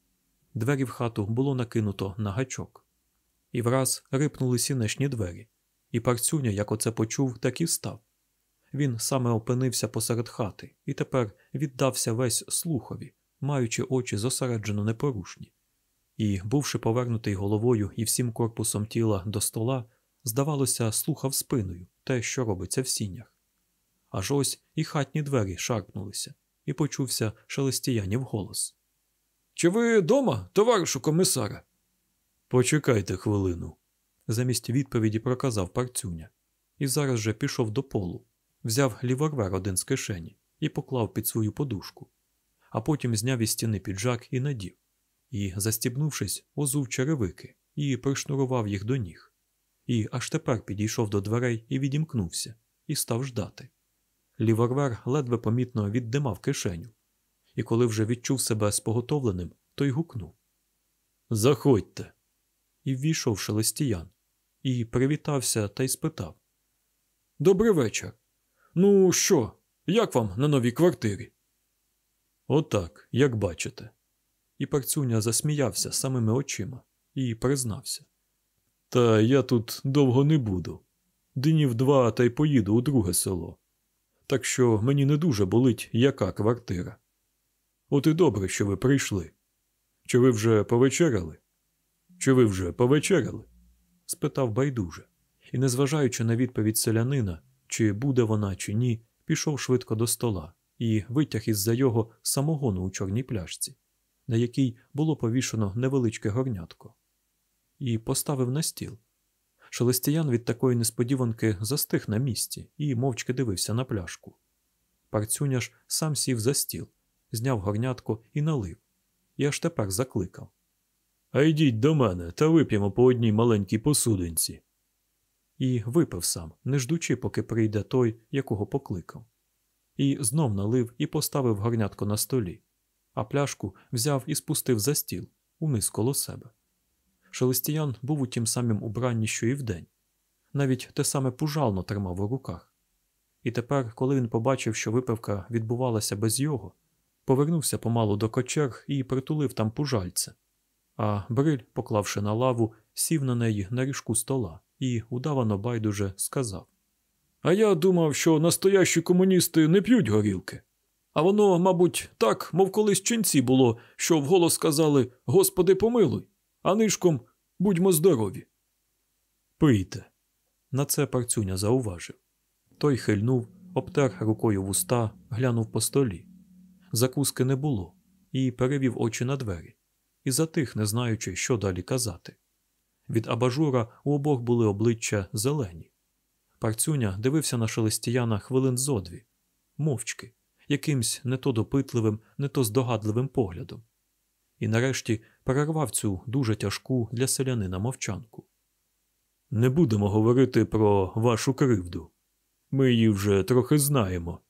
Двері в хату було накинуто на гачок. І враз рипнули сінешні двері, і парцюня, як оце почув, так і встав. Він саме опинився посеред хати і тепер віддався весь слухові, маючи очі зосереджено непорушні. І, бувши повернутий головою і всім корпусом тіла до стола, здавалося, слухав спиною те, що робиться в сінях. Аж ось і хатні двері шарпнулися, і почувся шелестіянів голос. Чи ви дома, товаришу комісара? Почекайте хвилину, замість відповіді проказав парцюня, і зараз же пішов до полу, взяв ліворвер один з кишені і поклав під свою подушку, а потім зняв із стіни піджак і надів, і, застібнувшись, озув черевики і пришнурував їх до ніг. І аж тепер підійшов до дверей і відімкнувся, і став ждати. Ліворвер ледве помітно віддимав кишеню, і коли вже відчув себе споготовленим, то й гукнув Заходьте. І ввійшов шелестіян, і привітався та й спитав Добрий вечір. Ну що, як вам на новій квартирі? Отак, як бачите. І парцюня засміявся самими очима і признався. Та я тут довго не буду. Днів два та й поїду у друге село. Так що мені не дуже болить, яка квартира. От і добре, що ви прийшли. Чи ви вже повечеряли? Чи ви вже повечеряли? Спитав байдуже, і, незважаючи на відповідь селянина, чи буде вона, чи ні, пішов швидко до стола і витяг із-за його самогону у чорній пляшці, на якій було повішено невеличке горнятко, і поставив на стіл. Шелестіян від такої несподіванки застиг на місці і мовчки дивився на пляшку. Парцюня ж сам сів за стіл, зняв горнятко і налив, і аж тепер закликав. А йдіть до мене та вип'ємо по одній маленькій посудинці. І випив сам, не ждучи, поки прийде той, якого покликав. І знов налив і поставив горнятко на столі, а пляшку взяв і спустив за стіл, униз коло себе. Шелестіян був у тім самім убранні, що і вдень. Навіть те саме пужално тримав у руках. І тепер, коли він побачив, що випивка відбувалася без його, повернувся помалу до кочерг і притулив там пужальце. А Бриль, поклавши на лаву, сів на неї на ріжку стола і удавано байдуже сказав: А я думав, що настоящі комуністи не п'ють горілки. А воно, мабуть, так, мов колись ченці було, що вголос сказали Господи, помилуй, а нишком будьмо здорові. Пийте. На це парцюня зауважив. Той хильнув, обтер рукою вуста, глянув по столі. Закуски не було, і перевів очі на двері, і затих, не знаючи, що далі казати. Від абажура у обох були обличчя зелені. Парцюня дивився на шелестіяна хвилин зо дві, мовчки, якимсь не то допитливим, не то здогадливим поглядом. І нарешті перервав цю дуже тяжку для селянина мовчанку. Не будемо говорити про вашу кривду. Ми її вже трохи знаємо,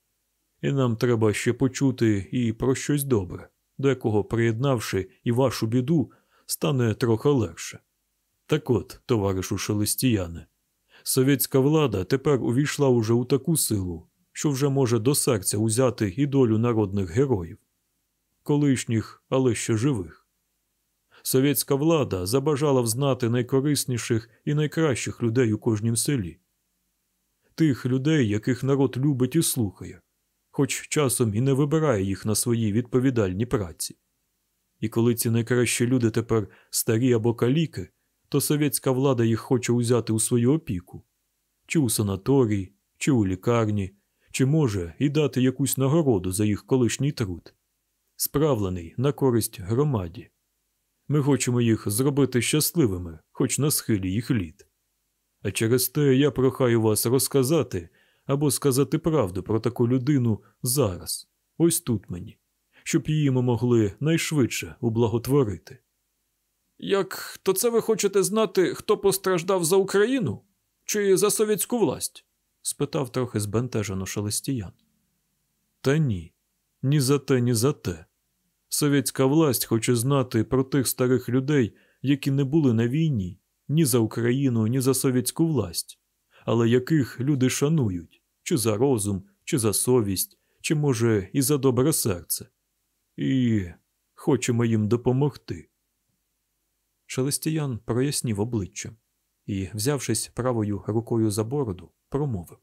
і нам треба ще почути і про щось добре, до якого, приєднавши і вашу біду, стане трохи легше. Так от, товаришу Шелестіяне, совєтська влада тепер увійшла уже у таку силу, що вже може до серця узяти і долю народних героїв, колишніх, але ще живих. Совєтська влада забажала взнати найкорисніших і найкращих людей у кожнім селі, тих людей, яких народ любить і слухає, хоч часом і не вибирає їх на свої відповідальні праці. І коли ці найкращі люди тепер старі або каліки, то совєтська влада їх хоче узяти у свою опіку, чи у санаторії, чи у лікарні, чи може і дати якусь нагороду за їх колишній труд, справлений на користь громаді. Ми хочемо їх зробити щасливими, хоч на схилі їх літ. А через те я прохаю вас розказати або сказати правду про таку людину зараз, ось тут мені, щоб її ми могли найшвидше ублаготворити. Як то це ви хочете знати, хто постраждав за Україну чи за совєтську власть? спитав трохи збентежено шелестіян. Та ні, ні за те, ні за те. Совєтська власть хоче знати про тих старих людей, які не були на війні ні за Україну, ні за совєтську власть, але яких люди шанують чи за розум, чи за совість, чи, може, і за добре серце, і хочемо їм допомогти. Шелестіян прояснів обличчя і, взявшись правою рукою за бороду, промовив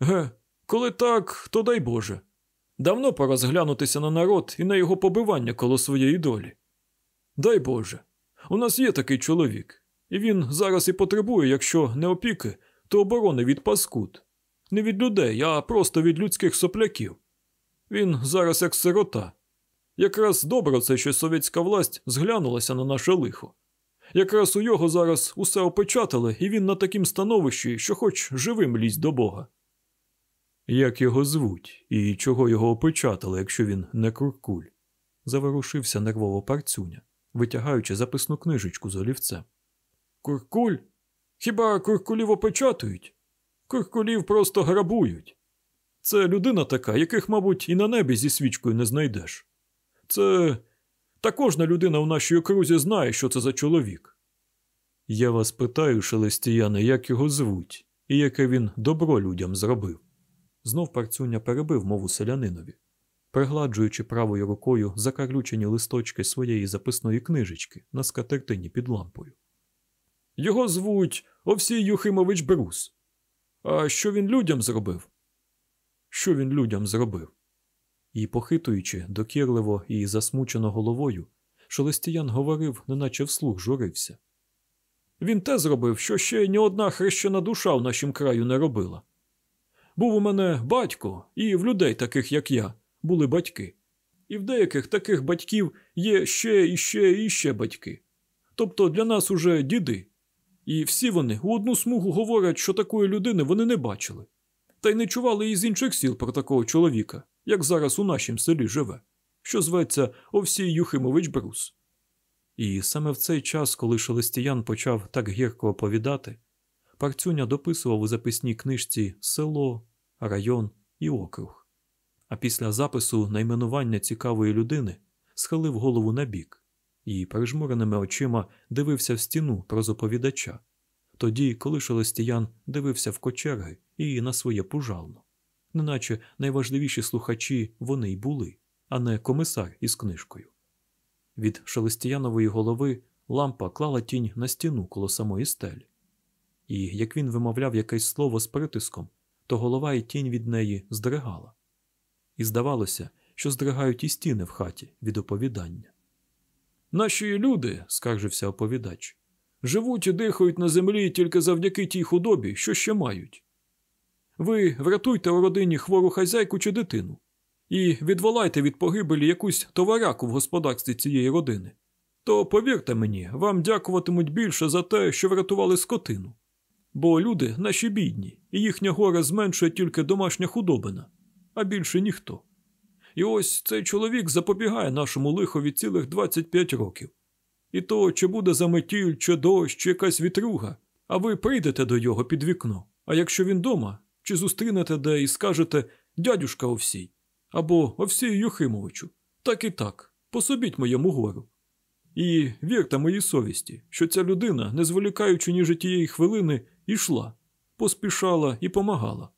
Ге, коли так, то дай Боже. Давно пора зглянутися на народ і на його побивання коло своєї долі. Дай Боже, у нас є такий чоловік, і він зараз і потребує, якщо не опіки, то оборони від паскуд. Не від людей, а просто від людських сопляків. Він зараз як сирота. Якраз добре це, що совєтська власть зглянулася на наше лихо. Якраз у його зараз усе опечатали, і він на такім становищі, що хоч живим лізь до Бога. Як його звуть і чого його опечатали, якщо він не куркуль? заворушився нервово парцюня, витягаючи записну книжечку з олівцем. Куркуль? Хіба куркулів опечатують? Куркулів просто грабують. Це людина така, яких, мабуть, і на небі зі свічкою не знайдеш. Це та кожна людина в нашій окрузі знає, що це за чоловік. Я вас питаю, шелестіяне, як його звуть, і яке він добро людям зробив. Знов парцюня перебив мову селянинові, пригладжуючи правою рукою закарлючені листочки своєї записної книжечки на скатертині під лампою. Його звуть Овсій Юхимович Брус. А що він людям зробив? Що він людям зробив? І, похитуючи докірливо і засмучено головою, Шелестіян говорив, неначе вслух журився. Він те зробив, що ще ні одна хрещена душа в нашім краю не робила. Був у мене батько, і в людей, таких як я, були батьки. І в деяких таких батьків є ще і ще і ще батьки. Тобто для нас уже діди. І всі вони у одну смугу говорять, що такої людини вони не бачили, та й не чували із інших сіл про такого чоловіка, як зараз у нашім селі живе, що зветься Овсій Юхимович Брус. І саме в цей час, коли Шелестіян почав так гірко оповідати, Парцюня дописував у записній книжці село, район і округ. А після запису найменування цікавої людини схилив голову набік і прижмуреними очима дивився в стіну про заповідача, тоді, коли Шелестіян дивився в кочерги і на своє пужално, неначе найважливіші слухачі вони й були, а не комісар із книжкою. Від Шелестіянової голови лампа клала тінь на стіну коло самої стелі і як він вимовляв якесь слово з притиском, то голова і тінь від неї здригала. І здавалося, що здригають і стіни в хаті від оповідання. Наші люди, скаржився оповідач, живуть і дихають на землі тільки завдяки тій худобі, що ще мають. Ви врятуйте у родині хвору хазяйку чи дитину і відволайте від погибелі якусь товараку в господарстві цієї родини. То повірте мені, вам дякуватимуть більше за те, що врятували скотину. Бо люди наші бідні, і їхня гора зменшує тільки домашня худобина, а більше ніхто. І ось цей чоловік запобігає нашому лихові цілих 25 років. І то, чи буде заметіль, чи дощ, чи якась вітруга, а ви прийдете до його під вікно. А якщо він дома, чи зустрінете де і скажете дядюшка Овсій або Овсію Юхимовичу, так і так, пособіть моєму гору. І вірте моїй совісті, що ця людина, не зволікаючи ніж тієї хвилини, ішла, поспішала і помагала.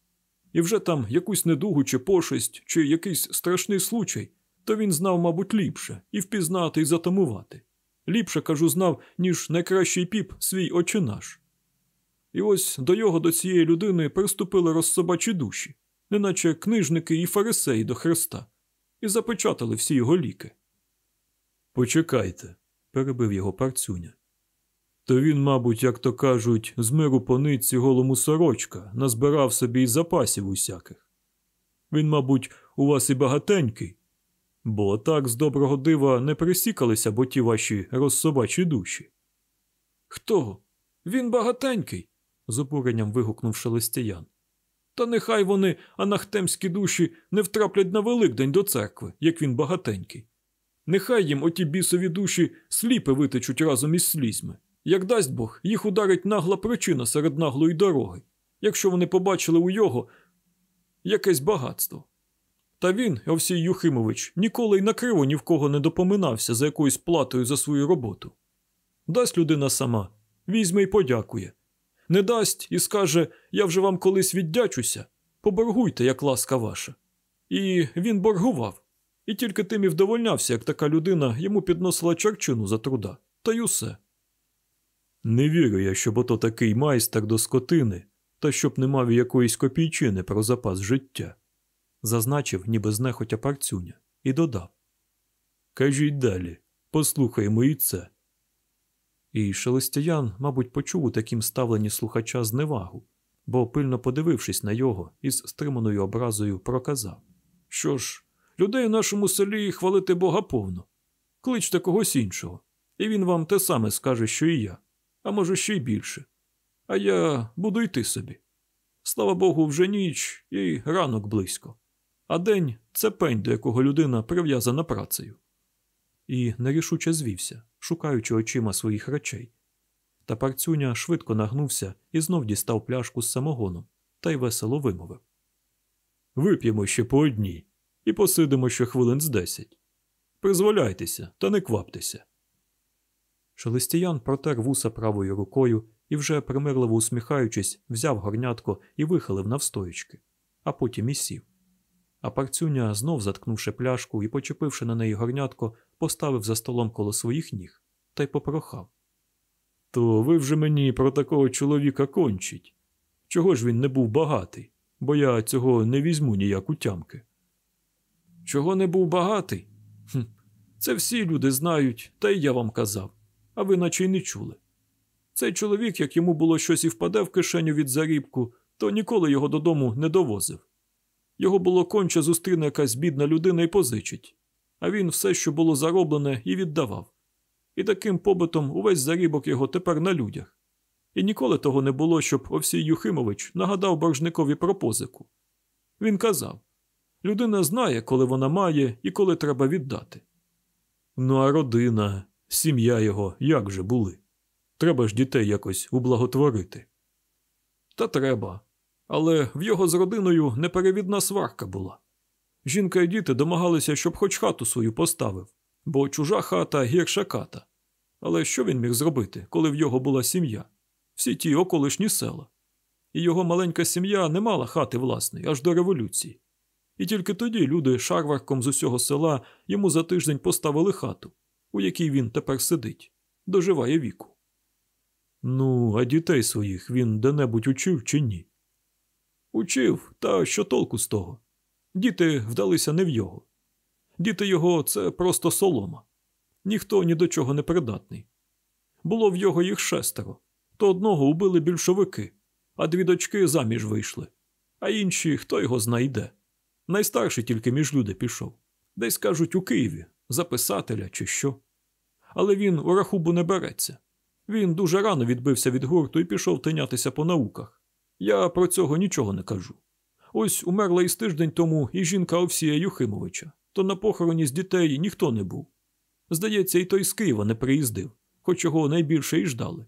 І вже там якусь недугу чи пошесть, чи якийсь страшний случай, то він знав, мабуть, ліпше і впізнати, і затамувати. Ліпше, кажу, знав, ніж найкращий піп свій очинаш. І ось до його до цієї людини приступили розсобачі душі, неначе книжники і фарисеї до Христа, і запечатали всі його ліки. Почекайте, перебив його парцюня. То він, мабуть, як то кажуть, з миру по нитці голому сорочка, назбирав собі й запасів усяких. Він, мабуть, у вас і багатенький, бо так з доброго дива не присікалися бо ті ваші розсобачі душі. Хто? Він багатенький. з обуренням вигукнув шелестяян. Та нехай вони, анахтемські душі, не втраплять на Великдень до церкви, як він багатенький. Нехай їм оті бісові душі сліпи витечуть разом із слізьми. Як дасть Бог, їх ударить нагла причина серед наглої дороги, якщо вони побачили у його якесь багатство. Та він, Овсій Юхимович, ніколи й накриво ні в кого не допоминався за якоюсь платою за свою роботу. Дасть людина сама, візьме і подякує. Не дасть і скаже, я вже вам колись віддячуся, поборгуйте, як ласка ваша. І він боргував. І тільки тим і вдовольнявся, як така людина йому підносила черчину за труда, та й усе. Не вірю я, щоб ото такий майстер до скотини, та щоб не мав якоїсь копійчини про запас життя, зазначив, ніби знехотя парцюня, і додав. Кажіть далі, послухаймо і це. І Шелестяян, мабуть, почув у таким ставленні слухача зневагу, бо, пильно подивившись на його, із стриманою образою проказав Що ж, людей в нашому селі хвалити Бога повно. Кличте когось іншого, і він вам те саме скаже, що і я, а може, ще й більше. А я буду йти собі. Слава Богу, вже ніч і ранок близько, а день це пень, до якого людина прив'язана працею. І нерішуче звівся, шукаючи очима своїх речей. Та парцюня швидко нагнувся і знов дістав пляшку з самогоном та й весело вимовив Вип'ємо ще по одній і посидимо ще хвилин з десять. Призволяйтеся, та не кваптеся. Шелестіян протер вуса правою рукою і, вже примирливо усміхаючись, взяв горнятко і вихилив навстоячки, а потім і сів. А парцюня, знов заткнувши пляшку і почепивши на неї горнятко, поставив за столом коло своїх ніг та й попрохав. То ви вже мені про такого чоловіка кончить. Чого ж він не був багатий, бо я цього не візьму ніяк у тямки. Чого не був багатий? Хм, Це всі люди знають, та й я вам казав, а ви наче й не чули. Цей чоловік, як йому було щось і впаде в кишеню від зарібку, то ніколи його додому не довозив. Його було конче зустріне якась бідна людина і позичить, а він все, що було зароблене, і віддавав. І таким побитом увесь зарібок його тепер на людях. І ніколи того не було, щоб Овсій Юхимович нагадав боржникові про позику. Він казав людина знає, коли вона має і коли треба віддати. Ну, а родина, сім'я його як же були? Треба ж дітей якось ублаготворити. Та треба. Але в його з родиною неперевідна сварка була. Жінка і діти домагалися, щоб хоч хату свою поставив, бо чужа хата гірша ката. Але що він міг зробити, коли в його була сім'я? Всі ті околишні села. І його маленька сім'я не мала хати власної аж до революції. І тільки тоді люди шарварком з усього села йому за тиждень поставили хату, у якій він тепер сидить, доживає віку. Ну, а дітей своїх він де-небудь учив чи ні? Учив, та що толку з того? Діти вдалися не в його. Діти його це просто солома. Ніхто ні до чого не придатний. Було в його їх шестеро, то одного убили більшовики, а дві дочки заміж вийшли, а інші хто його знайде. Найстарший тільки між люди пішов. Десь кажуть у Києві, за писателя чи що. Але він у рахубу не береться. Він дуже рано відбився від гурту і пішов тинятися по науках. Я про цього нічого не кажу. Ось умерла із тиждень тому і жінка Овсія Юхимовича, то на похороні з дітей ніхто не був. Здається, і той з Києва не приїздив, хоч його найбільше і ждали.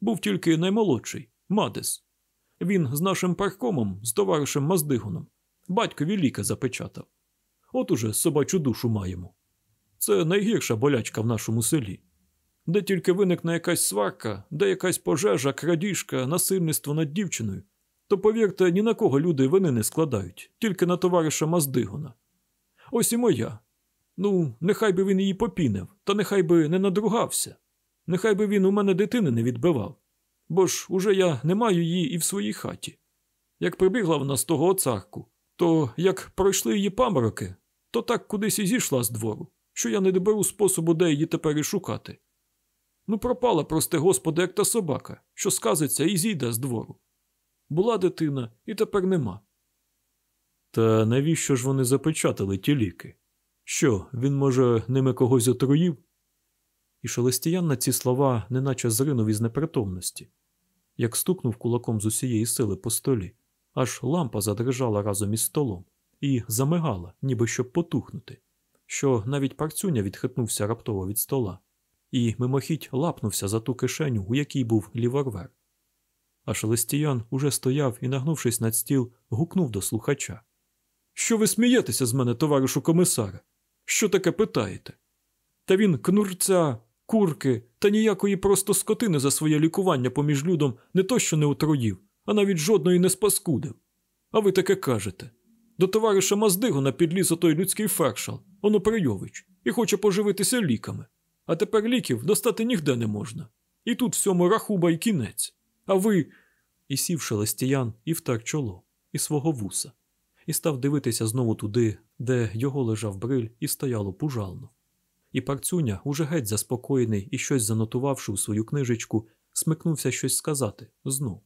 Був тільки наймолодший Мадес. Він з нашим паркомом, з товаришем Маздигуном, батькові ліка запечатав. От уже собачу душу маємо. Це найгірша болячка в нашому селі. Де тільки виникне якась сварка, де якась пожежа, крадіжка, насильництво над дівчиною, то повірте, ні на кого люди вини не складають, тільки на товариша Маздигона. Ось і моя. Ну, нехай би він її попінив, та нехай би не надругався. Нехай би він у мене дитини не відбивав. Бо ж уже я не маю її і в своїй хаті. Як прибігла вона з того оцарку, то як пройшли її памороки, то так кудись і зійшла з двору, що я не доберу способу, де її тепер і шукати. Ну, пропала, прости господи, як та собака, що сказиться і зійде з двору. Була дитина, і тепер нема. Та навіщо ж вони запечатали ті ліки? Що, він, може, ними когось отруїв? І шелестіян на ці слова неначе зринув із непритомності, як стукнув кулаком з усієї сили по столі, аж лампа задрижала разом із столом і замигала, ніби щоб потухнути, що навіть парцюня відхитнувся раптово від стола і мимохідь лапнувся за ту кишеню, у якій був ліворвер. А Шелестіян уже стояв і, нагнувшись над стіл, гукнув до слухача. Що ви смієтеся з мене, товаришу комісаре? Що таке питаєте? Та він кнурця, курки та ніякої просто скотини за своє лікування поміж людом не то що не отруїв, а навіть жодної не спаскудив. А ви таке кажете. До товариша Маздигона підліз отой людський фершал, Оноприйович, і хоче поживитися ліками. А тепер ліків достати нігде не можна. І тут всьому рахуба й кінець. А ви. І сів шелестіян і втер чоло, і свого вуса, і став дивитися знову туди, де його лежав бриль і стояло пужално. І парцюня, уже геть заспокоєний і щось занотувавши у свою книжечку, смикнувся щось сказати знов.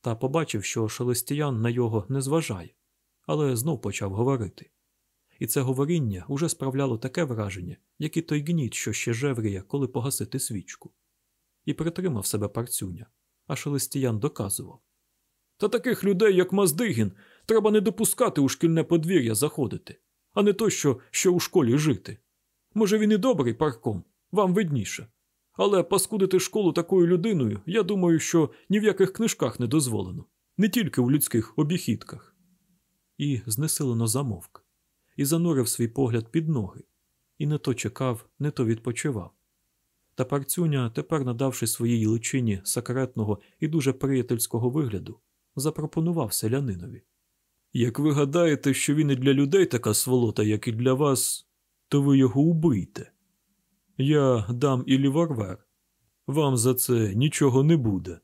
Та побачив, що шелестіян на його не зважає, але знов почав говорити. І це говоріння уже справляло таке враження, як і той гніт, що ще жевріє, коли погасити свічку. І притримав себе парцюня, а шелестіян доказував. Та таких людей, як Маздигін, треба не допускати у шкільне подвір'я заходити, а не то, що ще у школі жити. Може, він і добрий парком, вам видніше. Але паскудити школу такою людиною, я думаю, що ні в яких книжках не дозволено, не тільки у людських обіхідках. І знесилено замовк, і занурив свій погляд під ноги, і не то чекав, не то відпочивав. Та парцюня, тепер надавши своїй личині секретного і дуже приятельського вигляду, запропонував селянинові. Як ви гадаєте, що він і для людей така сволота, як і для вас, то ви його убийте. Я дам і ліворвер. Вам за це нічого не буде.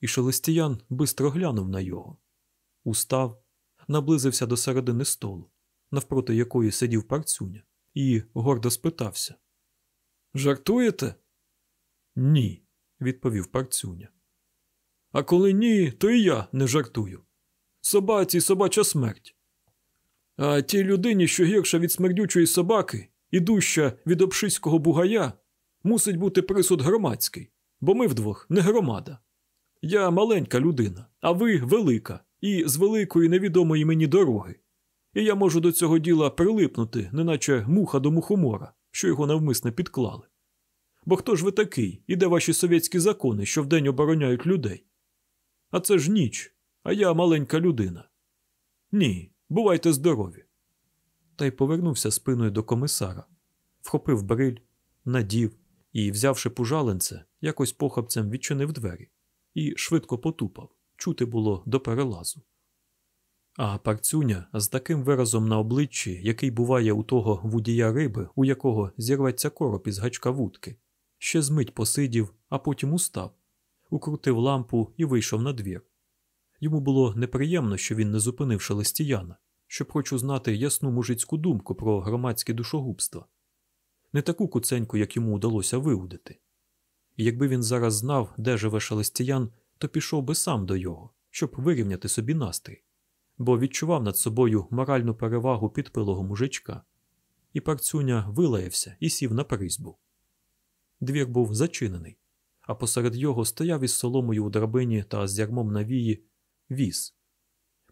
І шелестіян бистро глянув на його. Устав, наблизився до середини столу, навпроти якої сидів парцюня, і гордо спитався Жартуєте? Ні, відповів парцюня. А коли ні, то і я не жартую. Собаці собача смерть. А тій людині, що гірша від смердючої собаки, і дужча від обшиського бугая, мусить бути присуд громадський, бо ми вдвох не громада. Я маленька людина, а ви велика, і з великої невідомої мені дороги. І я можу до цього діла прилипнути, неначе муха до мухомора, що його навмисне підклали. Бо хто ж ви такий, і де ваші совєтські закони, що вдень обороняють людей? А це ж ніч, а я маленька людина. Ні, бувайте здорові. Та й повернувся спиною до комісара, вхопив бриль, надів і, взявши пужаленце, якось похапцем відчинив двері і швидко потупав. Чути було до перелазу. А парцюня з таким виразом на обличчі, який буває у того вудія риби, у якого зірветься короб із гачка вудки, ще змить посидів, а потім устав, укрутив лампу і вийшов на двір. Йому було неприємно, що він не зупинив шелестіяна, щоб хочу знати ясну мужицьку думку про громадське душогубство, не таку куценьку, як йому удалося виудити. І якби він зараз знав, де живе шелестіян, то пішов би сам до його, щоб вирівняти собі настрій, бо відчував над собою моральну перевагу підпилого мужичка, і парцюня вилаявся і сів на призьбу. Двір був зачинений, а посеред його стояв із соломою у драбині та з ярмом на вії віз.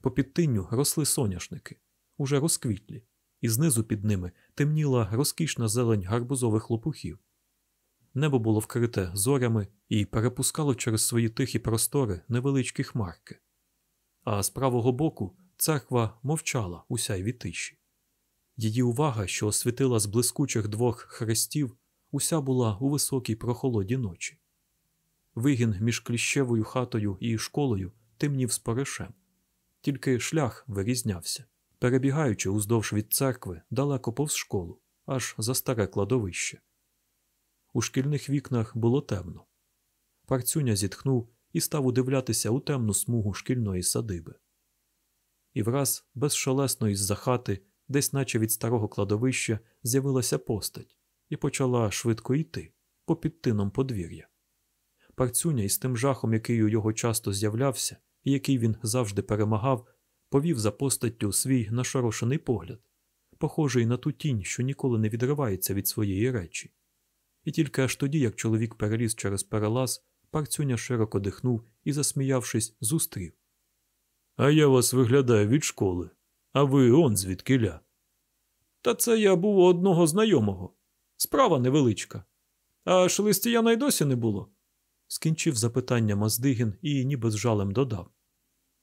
По підтинню росли соняшники, уже розквітлі, і знизу під ними темніла розкішна зелень гарбузових лопухів. Небо було вкрите зорями і перепускало через свої тихі простори невеличкі хмарки, а з правого боку церква мовчала у сяйві тиші. Її увага, що освітила з блискучих двох хрестів, уся була у високій прохолоді ночі. Вигін між кліщевою хатою і школою темнів споришем, тільки шлях вирізнявся, перебігаючи уздовж від церкви далеко повз школу, аж за старе кладовище. У шкільних вікнах було темно. Парцюня зітхнув і став удивлятися у темну смугу шкільної садиби. І враз, безшелесно із за хати, десь, наче від старого кладовища, з'явилася постать і почала швидко йти по підтином подвір'я. Парцюня із тим жахом, який у його часто з'являвся, і який він завжди перемагав, повів за постаттю свій нашорошений погляд, похожий на ту тінь, що ніколи не відривається від своєї речі. І тільки аж тоді, як чоловік переліз через перелаз, парцюня широко дихнув і, засміявшись, зустрів. А я вас виглядаю від школи, а ви он звідкиля. Та це я був у одного знайомого. Справа невеличка. А шелестіяна й досі не було. Скінчив запитання Маздигін і ніби з жалем додав.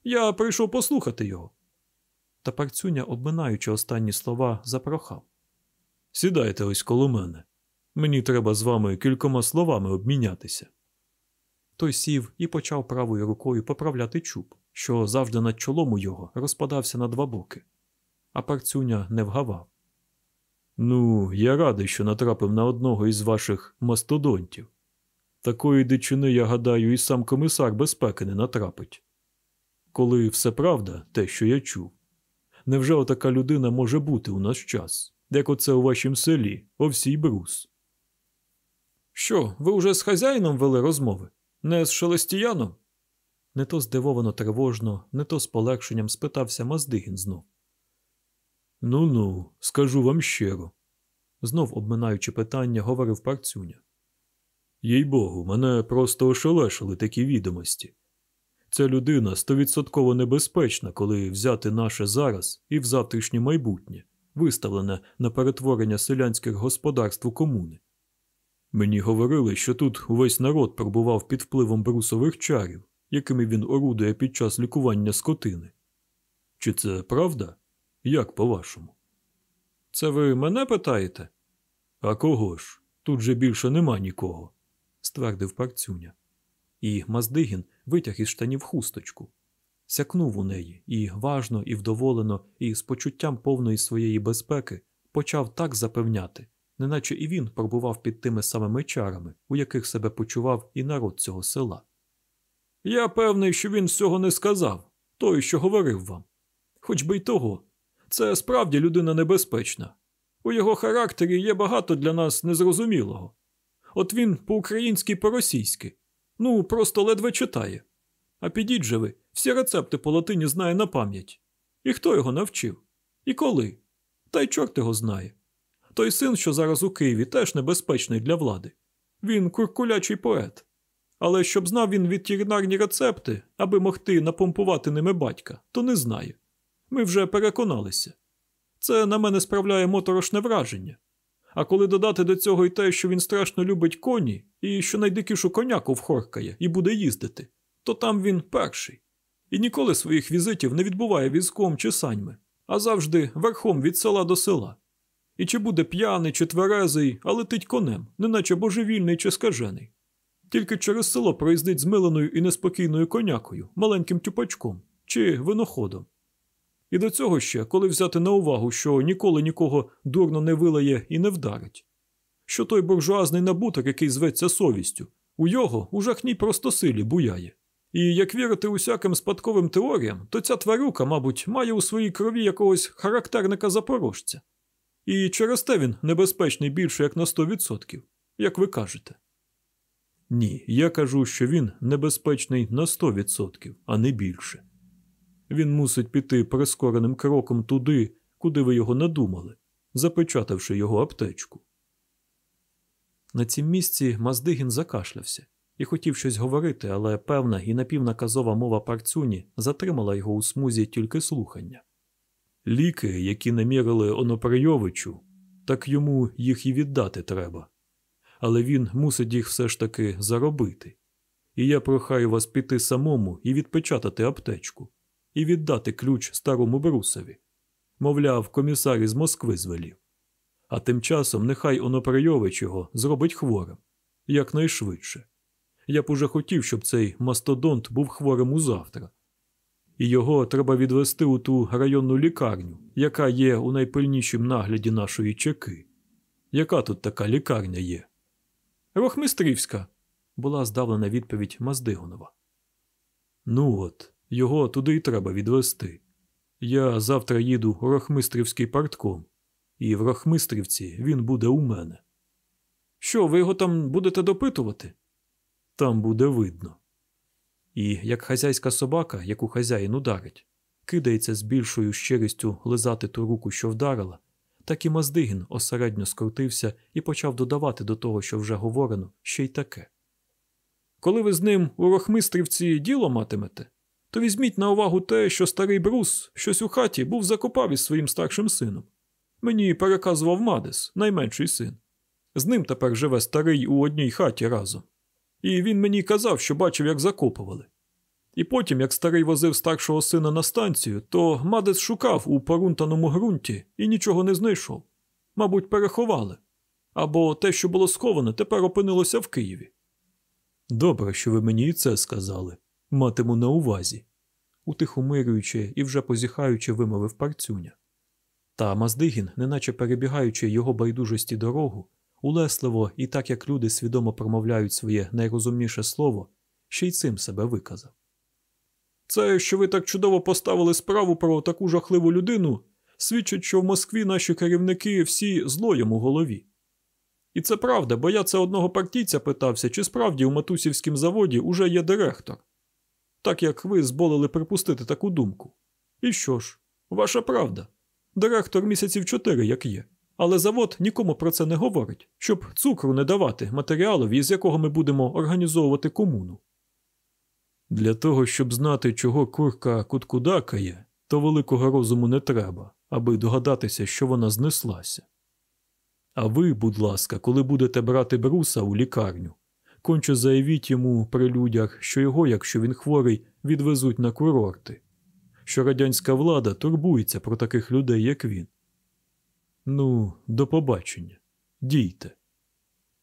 Я прийшов послухати його. Та парцюня, обминаючи останні слова, запрохав. Сідайте ось коло мене. Мені треба з вами кількома словами обмінятися. Той сів і почав правою рукою поправляти чуб, що завжди над чолом у його розпадався на два боки. А парцюня не вгавав. Ну, я радий, що натрапив на одного із ваших мастодонтів. Такої дичини, я гадаю, і сам комісар безпеки не натрапить. Коли все правда, те, що я чув. Невже отака людина може бути у наш час, як оце у вашім селі, овсій брус? Що, ви уже з хазяїном вели розмови? Не з шелестіяном? Не то здивовано тривожно, не то з полегшенням спитався Маздигін знов. Ну ну, скажу вам щиро, знов обминаючи питання, говорив парцюня. Їй богу, мене просто ошелешили такі відомості. Ця людина стовідсотково небезпечна, коли взяти наше зараз і в завтрашнє майбутнє, виставлене на перетворення селянських господарств у комуни. Мені говорили, що тут увесь народ пробував під впливом брусових чарів, якими він орудує під час лікування скотини. Чи це правда? Як по-вашому? Це ви мене питаєте? А кого ж? Тут же більше нема нікого, ствердив парцюня. І Маздигін витяг із штанів хусточку, сякнув у неї і важно, і вдоволено, і з почуттям повної своєї безпеки почав так запевняти, неначе і він пробував під тими самими чарами, у яких себе почував і народ цього села. Я певний, що він всього не сказав, той, що говорив вам. Хоч би й того. Це справді людина небезпечна. У його характері є багато для нас незрозумілого. От він по-українськи по-російськи. Ну, просто ледве читає. А підіть же ви, всі рецепти по латині знає на пам'ять. І хто його навчив? І коли? Та й чорт його знає. Той син, що зараз у Києві, теж небезпечний для влади. Він куркулячий поет. Але щоб знав він ветеринарні рецепти, аби могти напомпувати ними батька, то не знає. Ми вже переконалися. Це на мене справляє моторошне враження. А коли додати до цього й те, що він страшно любить коні, і що найдикішу коняку вхоркає і буде їздити, то там він перший. І ніколи своїх візитів не відбуває візком чи саньми, а завжди верхом від села до села. І чи буде п'яний, чи тверезий, а летить конем, неначе божевільний чи скажений. Тільки через село проїздить з миленою і неспокійною конякою, маленьким тюпачком чи виноходом. І до цього ще, коли взяти на увагу, що ніколи нікого дурно не вилає і не вдарить, що той буржуазний набуток, який зветься совістю, у його у жахній простосилі буяє. І як вірити усяким спадковим теоріям, то ця тварюка, мабуть, має у своїй крові якогось характерника запорожця. І через те він небезпечний більше як на 100%, як ви кажете. Ні, я кажу, що він небезпечний на 100%, а не більше. Він мусить піти прискореним кроком туди, куди ви його надумали, запечатавши його аптечку. На цім місці Маздигін закашлявся і хотів щось говорити, але певна і напівнаказова мова парцюні затримала його у смузі тільки слухання. Ліки, які намірили Оноприйовичу, так йому їх і віддати треба. Але він мусить їх все ж таки заробити. І я прохаю вас піти самому і відпечатати аптечку і віддати ключ старому брусові. Мовляв, комісар із Москви звелів. А тим часом нехай Оноприйович його зробить хворим якнайшвидше. Я б уже хотів, щоб цей мастодонт був хворим у завтра. І його треба відвести у ту районну лікарню, яка є у найпильнішім нагляді нашої чеки. Яка тут така лікарня є? Рохмистрівська, була здавлена відповідь Маздигонова. Ну от, його туди й треба відвести. Я завтра їду у Рохмистрівський партком, і в Рохмистрівці він буде у мене. Що, ви його там будете допитувати? Там буде видно. І як хазяйська собака, яку хазяїн ударить, кидається з більшою щирістю лизати ту руку, що вдарила, так і Маздигін осередньо скрутився і почав додавати до того, що вже говорено, ще й таке. Коли ви з ним у Рохмистрівці діло матимете, то візьміть на увагу те, що старий Брус щось у хаті був закопав із своїм старшим сином. Мені переказував Мадес, найменший син. З ним тепер живе старий у одній хаті разом. І він мені казав, що бачив, як закопували. І потім, як старий возив старшого сина на станцію, то Мадес шукав у порунтаному ґрунті і нічого не знайшов. Мабуть, переховали. Або те, що було сховане, тепер опинилося в Києві. Добре, що ви мені і це сказали. Матиму на увазі, утихомирюючи і вже позіхаючи, вимовив парцюня. Та Маздигін, неначе перебігаючи його байдужості дорогу, улесливо і так як люди свідомо промовляють своє найрозумніше слово, ще й цим себе виказав. Це, що ви так чудово поставили справу про таку жахливу людину, свідчить, що в Москві наші керівники всі злоєм у голові. І це правда, бо я це одного партійця питався, чи справді у Матусівськім заводі уже є директор. Так як ви зболили припустити таку думку. І що ж, ваша правда. Директор місяців чотири, як є. Але завод нікому про це не говорить, щоб цукру не давати матеріалові, з якого ми будемо організовувати комуну. Для того, щоб знати, чого курка куткудакає, то великого розуму не треба, аби догадатися, що вона знеслася. А ви, будь ласка, коли будете брати бруса у лікарню, конче заявіть йому при людях, що його, якщо він хворий, відвезуть на курорти, що радянська влада турбується про таких людей, як він. Ну, до побачення. Дійте.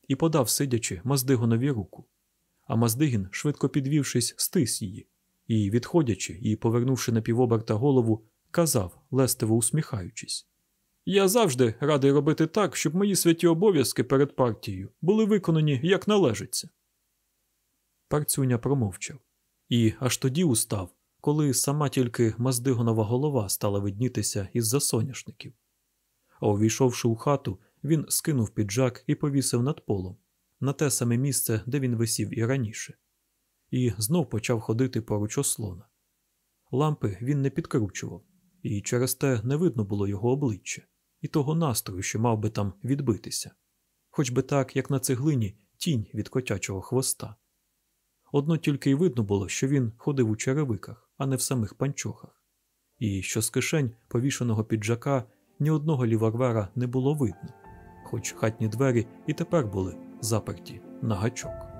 І подав, сидячи, Маздигонові руку. А Маздигін, швидко підвівшись, стис її, і, відходячи і повернувши на півоберта голову, казав, лестиво усміхаючись Я завжди радий робити так, щоб мої святі обов'язки перед партією були виконані як належиться. Парцюня промовчав і аж тоді устав, коли сама тільки Маздигонова голова стала виднітися із-за соняшників. А увійшовши у хату, він скинув піджак і повісив над полом на те саме місце, де він висів і раніше, і знов почав ходити поруч ослона. Лампи він не підкручував, і через те не видно було його обличчя і того настрою, що мав би там відбитися, хоч би так, як на цеглині тінь від котячого хвоста. Одно тільки й видно було, що він ходив у черевиках, а не в самих панчохах, і що з кишень повішеного піджака ні одного ліварвера не було видно, хоч хатні двері і тепер були заперті на гачок.